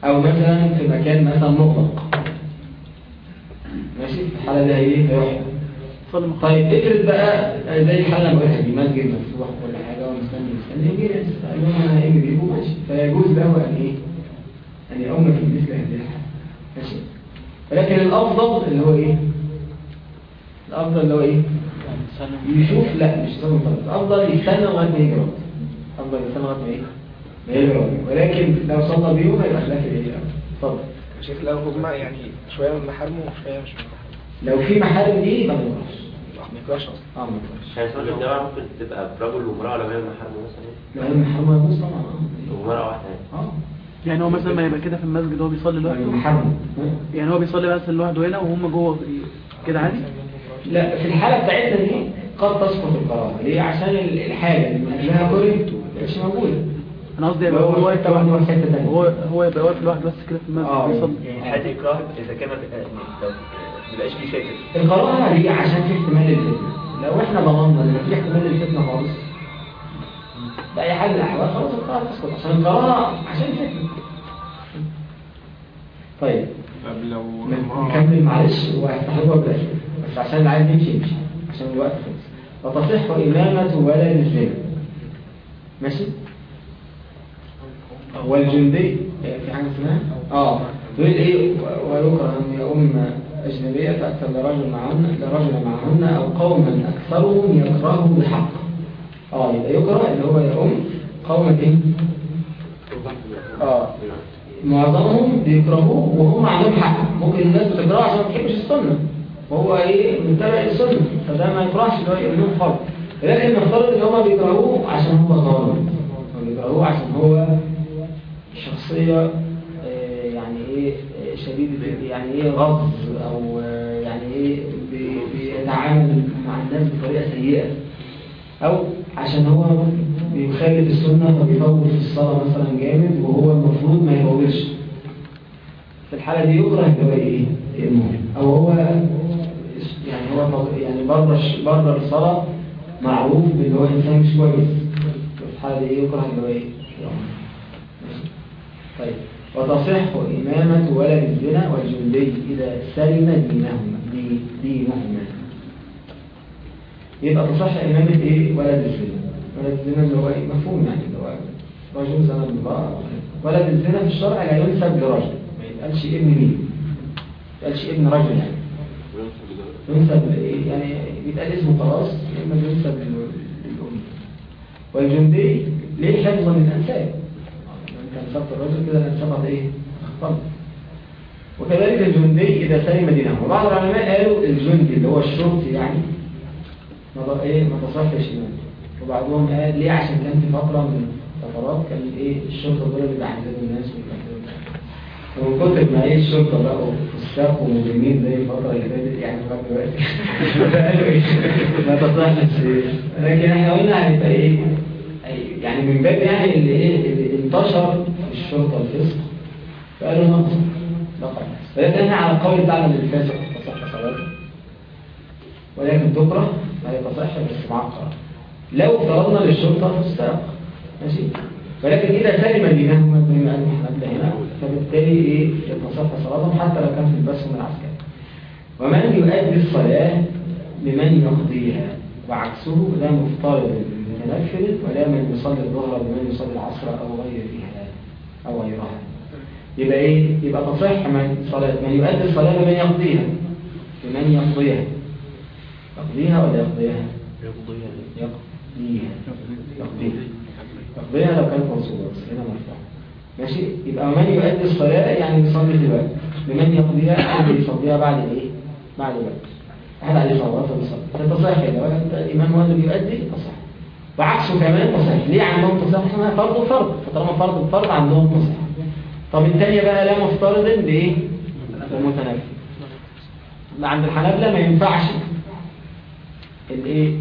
أو مثلا في مكان مثلا مغلق. ماشي؟ في الحالة دي إيه؟ هيحرم طيب افرض بقى زي قلتها دي مسجد مفتوح ولا حاجة ومستني مستني. يجي لهم أنا هيجي ماشي. فيجوز له أن إيه؟ أن يقوم في مثل هذه الحالة. ماشي. ولكن الأفضل اللي هو إيه؟ الأفضل اللي هو إيه؟ يشوف لا مش سنة طلب الأفضل يستنى لغاية ما يجي افضل يستنى لغاية ما إيه؟ ما يجي ولكن لو صلى بيهم هيبقى خلاف الايه اتفضل. شايف لو هما يعني شوية من محارمه وشوية مش من محارمه. لو في محارم دي ما بنقولش ما أصلا آه ما يعني ممكن تبقى برجل لو هي محارمة مثلا؟ لو هي آه يعني. آه. يعني هو مثلا ما يبقى كده في المسجد هو بيصلي لوحده؟ يعني هو بيصلي بس لوحده هنا وهم جوه كده عادي؟ لا في الحالة بتاعتنا دي قد تسقط القرار. ليه؟ عشان ال- الحاجة اللي من أجلها كره مش موجودة. أنا قصدي يبقى هو هو واقف لوحده في تانية. هو هو يبقى واقف لوحده بس كده في المسجد آه، بيصلي. يعني حالة إكراه إذا كان لو مبقاش فيه ساتر القراءة دي عشان في احتمال الفتنة. لو إحنا ضمننا ان في احتمال الفتنة خالص. بأي حال من الأحوال خلاص القراءة تسقط عشان القراءة عشان الفتنة. طيب. طب لو نكمل معلش. وهفتحوا بلاش بس عشان اللي عايز يمشي يمشي عشان الوقت خلص. وتصح إمامة ولد الزنا ماشي؟ والجندي. إيه، في حاجة اسمها؟ آه. تقول إيه؟ ويكره ان يؤم أجنبية فأكثر لرجل معهن لرجل معهن أو قوما أكثرهم يكرهه بحق آه يبقى يكره اللي هو يؤم قوما إيه؟ آه. معظمهم بيكرهوه وهم عندهم حق ممكن الناس بتكرهه عشان ما بتحبش السنة. وهو إيه؟ متبع السنة فده ما يكرهش اللي هو يقول لهم فرض. لكن نفترض إن هم بيكرهوه عشان هو ظالم بيكرهوه عشان هو شخصية إيه شديدة يعني إيه غض أو يعني إيه بي- بيتعامل مع الناس بطريقة سيئة. أو عشان هو بيخالف السنة فبيطول في الصلاة مثلا جامد وهو المفروض ما يطولش في الحالة دي يكره هو إيه؟ أو هو يعني هو يعني بره بره الصلاة معروف بإن هو إنسان مش كويس. في الحالة دي يكره يأمه. ماشي. طيب. وتصح إمامة ولد الزنا والجندي إذا سلم دينهما. دي- دينهما. يبقى تصح إمامة إيه؟ ولد الزنا. ولد الزنا اللي هو إيه؟ مفهوم يعني اللي هو رجل زنا بالمرأة ولد الزنا في الشرع لا ينسب لرجل. ما يتقالش ابن مين؟ ما يتقالش ابن رجل يعني. ينسب لإيه؟ يعني بيتقال اسمه خلاص إما ينسب لل- للأم. والجندي ليه حفظا للأنساب نسبت الرجل كده الانساب إيه اختلط وكذلك الجندي إذا سلم دينه. وبعض العلماء قالوا الجندي اللي هو الشرطي يعني ما إيه ما تصحش ايمانه وبعضهم قال ليه؟ عشان كان في فترة من الفترات كان إيه الشرطة دول اللي بيعذبوا الناس ومن كتر ما إيه الشرطة بقوا فساق ومجرمين زي الفترة اللي فاتت يعني لغاية دلوقتي. فقالوا إيه ما إيه. لكن إحنا قلنا هيبقى إيه يعني من باب يعني اللي إيه اللي انتشر الشرطه الفسق؟ فقالوا نقص نقص ولكن إحنا على القول بتاعنا ان الفاسق تصح صلاته ولكن تكره ما تصح بس معقرة لو افترضنا للشرطه فساق ماشي. ولكن إذا سلم دينهم زي ما قال محمد هنا فبالتالي إيه؟ تصح صلاتهم حتى لو كان في البسهم العسكري ومن يؤدي الصلاة لمن يقضيها وعكسه لا مفترض متنفل ولا من يصلي الظهر لمن يصلي العصر أو غيرها أو غيرها يبقى إيه؟ يبقى تصح من صلاة من يؤدي الصلاة لمن يقضيها. لمن يقضيها. يقضيها ولا يقضيها؟ يقضيها. يقضيها. يقضيها. يقضيها. لو كانت منصوبة بس هنا مرفوعة ماشي؟ يبقى من يؤدي الصلاة يعني يصلي في الوقت. لمن يقضيها؟ يعني يصليها بعد الإيه؟ بعد الوقت. واحد عليه صلوات وبيصلي فتصح لو انت الامام هو اللي بيؤدي تصح وعكسه كمان تصح ليه عندهم تصح إحنا فرض وفرض. فطالما فرض وفرض عندهم تصح طب الثانية بقى لا مفترض بايه ومتنفذ عند الحنابلة ما ينفعش الايه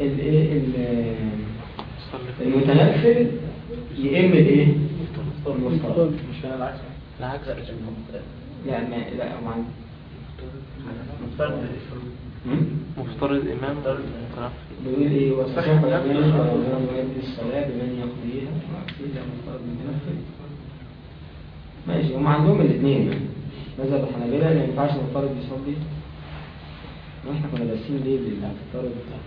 الايه ال- المتنفذ يئم الايه المفترض. مش أنا العكس. العكس لا ما لا مفترض إمام بيقول إيه وصحيح الامام ومن يؤدي الصلاة بمن يقضيها. واكيد مفترض متنفذ ماشي هم عندهم الاثنين يعني. مذهب الحنابلة ما ينفعش المفترض يصلي. وإحنا كنا دارسين ليه بالمفترض بتاع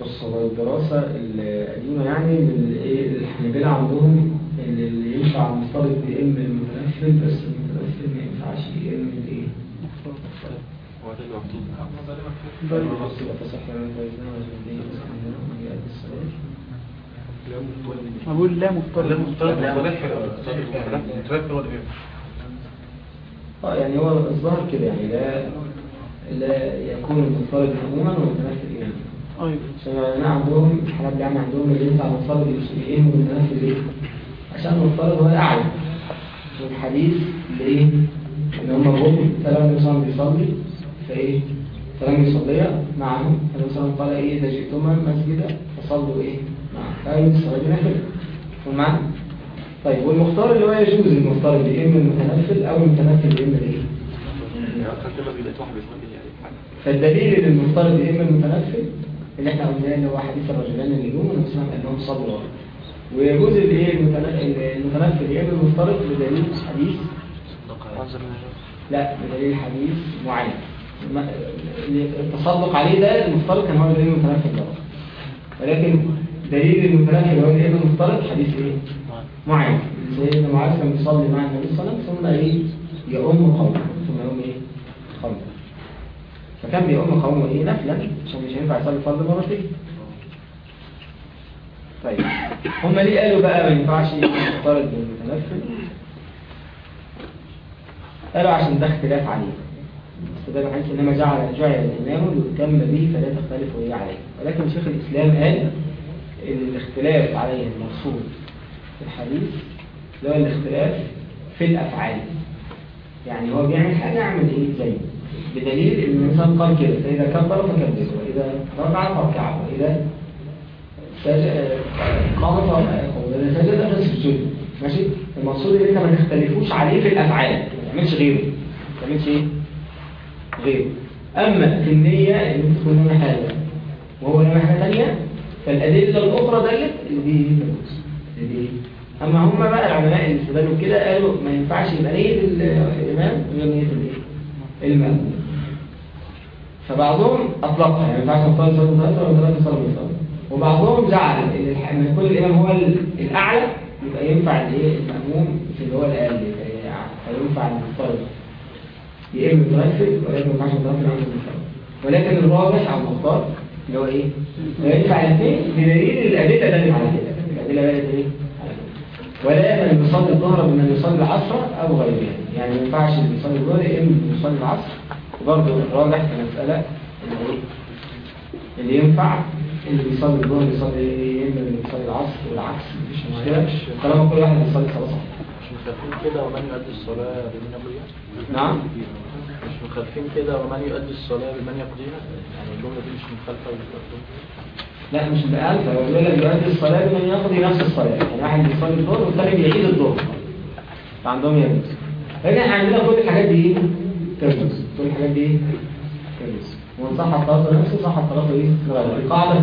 بص هو الدراسة القديمة يعني ال- إيه الحنابلة عندهم اللي اللي ينفع المفترض يئم المتنفذ بس المتنفذ ما ينفعش يئم الايه؟ هو ده الصلاة أقول لا مفترض. لا مفترض اللي بيعمل آه يعني هو الظاهر كده يعني لا لا يكون المفترض مأموما والمتنفذ أيوة عشان أنا عندهم الحالات يعني عندهم اللي ينفع المفترض يئم والمتنفذ إيه؟ عشان المفترض هو الأعلى والحديث اللي إيه؟ إن هم جم فلم الإنسان بيصلي فإيه؟ فلم يصليا معهم فالإنسان قال إيه إذا جئتما مسجدا فصلوا إيه؟ معهم فأيضا الصلاة بنفل والمعنى طيب والمختار اللي هو يجوز الإيه؟ يعني أصلا لما بيلاقي واحد بيصلي يعني فالدليل إن المفترض يئم المتنفذ اللي إحنا قلناه اللي هو حديث الرجلان اللي جم والنبي صلى الله عليه وسلم صلوا ويجوز الايه المتن- المتنفذ يئم المفترض بدليل حديث. لا بدليل حديث معين. التصدق عليه ده المفترض كان هو دليل المتنفذ ده. ولكن دليل المتنفذ اللي هو يئم المفترض حديث إيه؟ معين. سيدنا معاذ كان بيصلي مع النبي صلى الله عليه وسلم ثم إيه؟ يؤم قومه ثم يؤم إيه؟ قومه. فكان بيؤم قومه إيه؟ نفلا عشان مش هينفع يصلي فرض مرتين طيب. هم ليه قالوا بقى ما ينفعش يفترض بالمتنفذ قالوا عشان ده اختلاف عليه. استدل حديث إنما جعل جعل الإمام ليتم به فلا تختلفوا إيه عليه. ولكن شيخ الإسلام قال الاختلاف عليه المقصود في الحديث اللي هو الاختلاف في الأفعال. يعني هو بيعمل حاجة يعمل إيه؟ زيه بدليل إن الإنسان قال كده فإذا كبر فكبر وإذا ركع فركع وإذا قام وإذا سجد فسجد ماشي؟ المقصود إن انت ما تختلفوش عليه في الأفعال. ما تعملش غيره. ما تعملش إيه؟ غيره. أما في النية ان انت تكون ناوي حاجة وهو ناوي حاجة ثانية فالأدلة الأخرى دلت اللي دي دي أما هم بقى العلماء اللي استدلوا كده قالوا ما ينفعش يبقى نية الإمام غير نية الايه المأمون فبعضهم أطلقها يعني ما ينفعش نفترض صلاة ثلاثة ولا ثلاثة صلاة مثلا وبعضهم جعل إن يكون الإمام هو ال- الأعلى يبقى ينفع الإيه المأموم في اللي هو الأقل في- فينفع المفترض يئم المتنفذ ولكن ما ينفعش المتنفذ يئم المفترض. ولكن الراجح أو المختار اللي هو إيه؟ ينفع الاثنين بدليل الأدلة دلت على كده. الأدلة دلت إيه؟ ولا من يصلي الظهر بمن يصلي العصر أو غيرها يعني ما ينفعش اللي يصلي الظهر اللي يصلي العصر. وبرضه الراجح في المسألة اللي إيه؟ اللي ينفع اللي بيصلي الظهر يصلي يئم اللي بيصلي العصر والعكس. مفيش مشكلة. طالما كل واحد بيصلي صلاة صح مش مخالفين كده ومن يؤدي الصلاة بمن يقضيها؟ نعم. مش مخالفين كده ومن يؤدي الصلاة بمن يقضيها؟ يعني الجملة دي مش مخالفة لا مش بألف هو بيقول لك يؤدي الصلاة بمن يقضي نفس الصلاة يعني واحد بيصلي الظهر والثاني بيعيد الظهر فعندهم يجوز لكن إحنا عندنا كل الحاجات دي؟ تجوز كل الحاجات دي؟ تجوز وإن صح الطلاق نفسه صح الطلاق إيه؟ دي قاعدة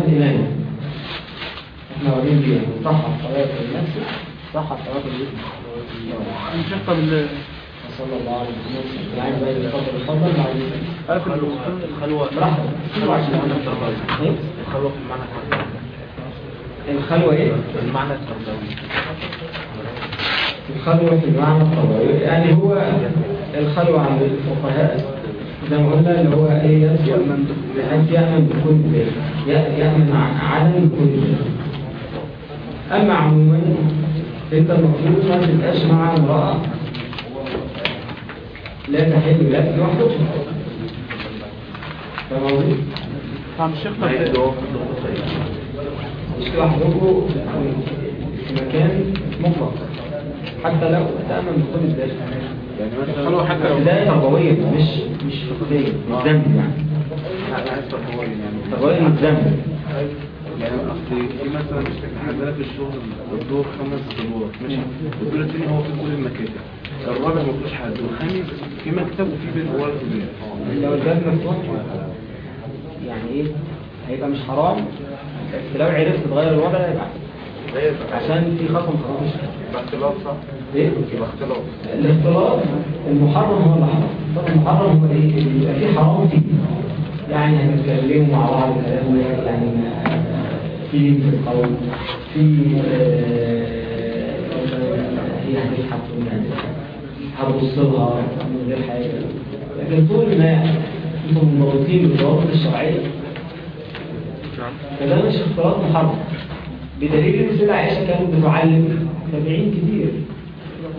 إحنا واخدين بيها وان صح الطلاق نفسه صح الطلاق إيه؟ ال- صلى الله عليه وسلم. بقى الخلوة. براحتك إيه؟ في المعنى التربوي الخلوة إيه؟ المعنى التربوي الخلوة في المعنى الطبيعي يعني هو الخلوة عند الفقهاء زي ما قلنا اللي هو إيه؟ يأمن بحيث يأمن بكل يأمن عن عدم كل ذلك أما عموما أنت المفروض ما تبقاش مع امرأة لا تحل لك لوحدك فاهم قصدي؟ طب الشيخ ما هي طب ضوابط مش لوحدكم في مكان مطلق. حتى لو تأمن بكل الداخل يعني مثلا حتى لو بداية تربوية مش مش فقهية مش ذنب يعني. لا، عايز تطور يعني. تربوية مش ذنب. يعني اصل في مثلا عندنا في الشغل الدور خمس أدوار ماشي؟ والدور التاني هو في كل المكاتب. الرابع ما فيهوش حد والخامس في مكتب وفي بيت في بيت لو الباب مفتوح يعني إيه؟ هيبقى مش حرام؟ بس لو عرفت تغير الوضع أحسن. عشان في خصم خصم باختلاط صح؟ إيه؟ باختلاط. الاختلاط المحرم هو اللي حرام. طب المحرم هو إيه؟ يبقى فيه حرام فيه. يعني هنتكلموا مع بعض كلام يعني في في القول في آه، هي هتضحك يعني هتبص لها من غير حاجة. لكن طول ما أنتم مربوطين بالضوابط الشرعية. فده مش اختلاط محرم. بدليل إن سيدة عائشة كانت بتعلم تابعين كتير.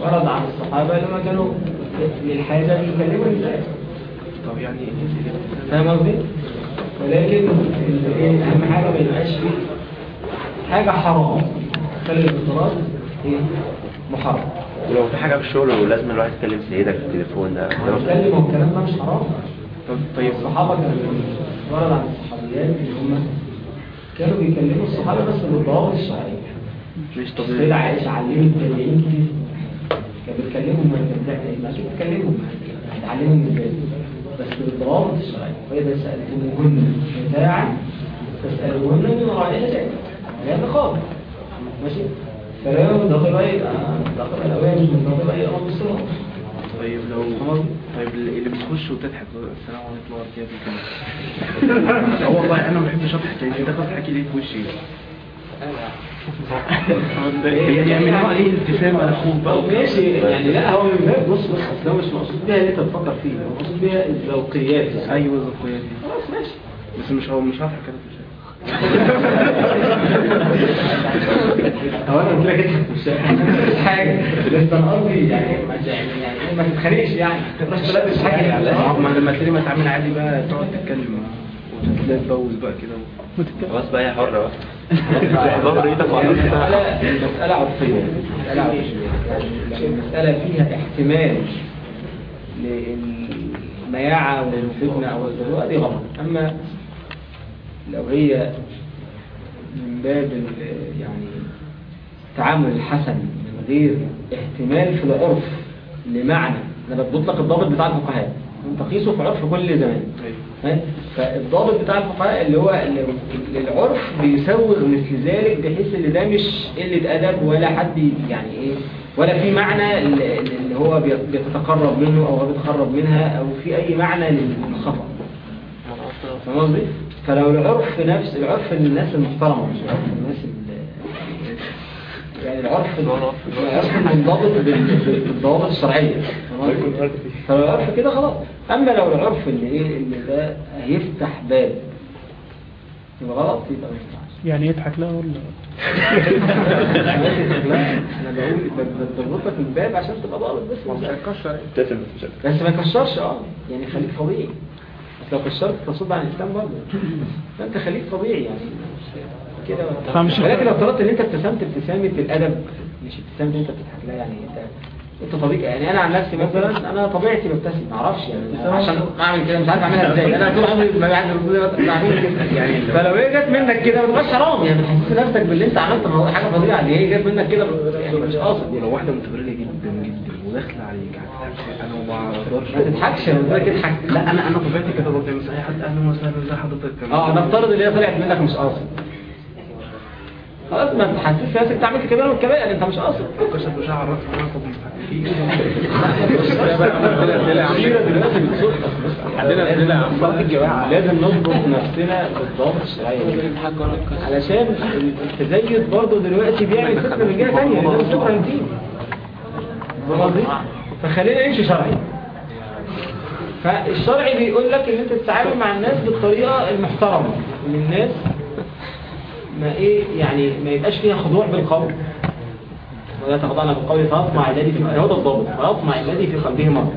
ورد عن الصحابة لما كانوا للحاجه بيكلموا النساء طب يعني فاهم قصدي؟ ولكن إيه أهم حاجة ما يبقاش فيه حاجة حرام. خلي الاختلاط إيه؟ محرم. ولو في حاجة في الشغل ولازم الواحد يكلم سيدك في التليفون ده. ده مش- بتكلم والكلام ده مش حرام. طيب. الصحابة كانوا ورد عن الصحابيات اللي هم كانوا بيكلموا الصحابة بس بالضوابط الشرعيه مش طب السيدة عائشة علمت التابعين كتير كانت بتكلمهم ما كانت بتكلمهم هتعلمهم إزاي؟ بس بالضوابط الشرعية وإذا سألتموهن متاعا فاسألوهن من وراء حجاب لا نقاب ماشي؟ فلو يبقى يبقى طيب لو طيب اللي بتخش وتضحك السلام عليكم ورحمة الله وبركاته. آه والله أنا ما بحبش أضحك يعني أنت بتضحك ليه في وشي. يعني هو عليه التزام أخوك بقى. ماشي يعني لا هو من باب بص بص أصل هو مش مقصود بيها اللي أنت بتفكر فيه هو مقصود بيها الذوقيات. أيوه الذوقيات خلاص ماشي. بس مش هو مش هضحك أنا هو أنا قلت لك الشارع مش حاجة بس أنا قصدي يعني يعني ما تتخانقش يعني ما تلبس حاجة ما لما تلاقي ما تعمل عادي بقى تقعد تتكلم تبوظ بقى كده خلاص بقى هي حرة بقى ظهر إيدك المسألة عرفية مسألة عرفية المسألة فيها احتمال للمياعة والفتنة أو الضروء دي غلط أما لو هي من باب يعني التعامل الحسن من غير احتمال في العرف لمعنى. أنا بطلق الضابط بتاع الفقهاء. تقيسه في عرف كل زمان. ها؟ فالضابط بتاع الفقهاء اللي هو اللي العرف بيسوغ مثل ذلك بحيث إن ده مش قلة أدب ولا حد يعني إيه ولا في معنى اللي هو بي- بيتقرب منه أو هو بيتقرب منها أو في أي معنى للخطأ. فاهم قصدي؟ فلو العرف نفس العرف الناس المحترمة مش عرف الناس ال- يعني العرف العرف المنضبط بال- بالضوابط الشرعية؟ فلو العرف كده خلاص. أما لو العرف اللي إيه اللي ده هيفتح باب يبقى غلط يبقى ما ينفعش. يعني يضحك لا ولا؟ لا أنا بقول ب- ب- بربطك الباب عشان تبقى ضابط بس. مش هتكشر بس ما يكشرش آه. يعني خليك طبيعي لو كشرت تصد عن الإسلام برضه. فأنت خليك طبيعي يعني. كده ولكن لو افترضت إن أنت ابتسمت ابتسامة الأدب مش ابتسامة إن أنت بتضحك لا يعني أنت أنت طبيعي. يعني أنا عن نفسي مثلا أنا طبيعتي ببتسم ما أعرفش يعني. عشان أعمل كده مش عارف أعملها إزاي. أنا طول عمري ما بعمل كده يعني فلو هي جت منك كده ما تبقاش حرام يعني. تحسس نفسك باللي أنت عملته حاجة فظيعة. دي هي جت منك كده يعني مش قاصد ولو واحدة متبرجة جدا جدا هتضحك أنا ما تضحكش أنا اضحك لا أنا أنا طبيعتي كده برضه مثلا اي حد أهلا وسهلا ازي حضرتك آه نفترض إن هي طلعت منك مش قاصد. خلاص ما تحسسش نفسك تعمل كبيرة من الكبائر أنت مش قاصد. كشف دلوقتي بتصدق عندنا عندنا فرق الجماعة. لازم نضبط نفسنا بالضبط الشرعية علشان التزيد برضه دلوقتي بيعمل من جهة تانية. لازم قصدي؟ فخلينا نمشي شرعي. فالشرعي بيقول لك إن أنت تتعامل مع الناس بالطريقة المحترمة. إن الناس ما إيه يعني ما يبقاش فيها خضوع بالقول. ولا تخضعنا بالقول فيطمع الذي في الضابط فيطمع الذي في قلبه مرض.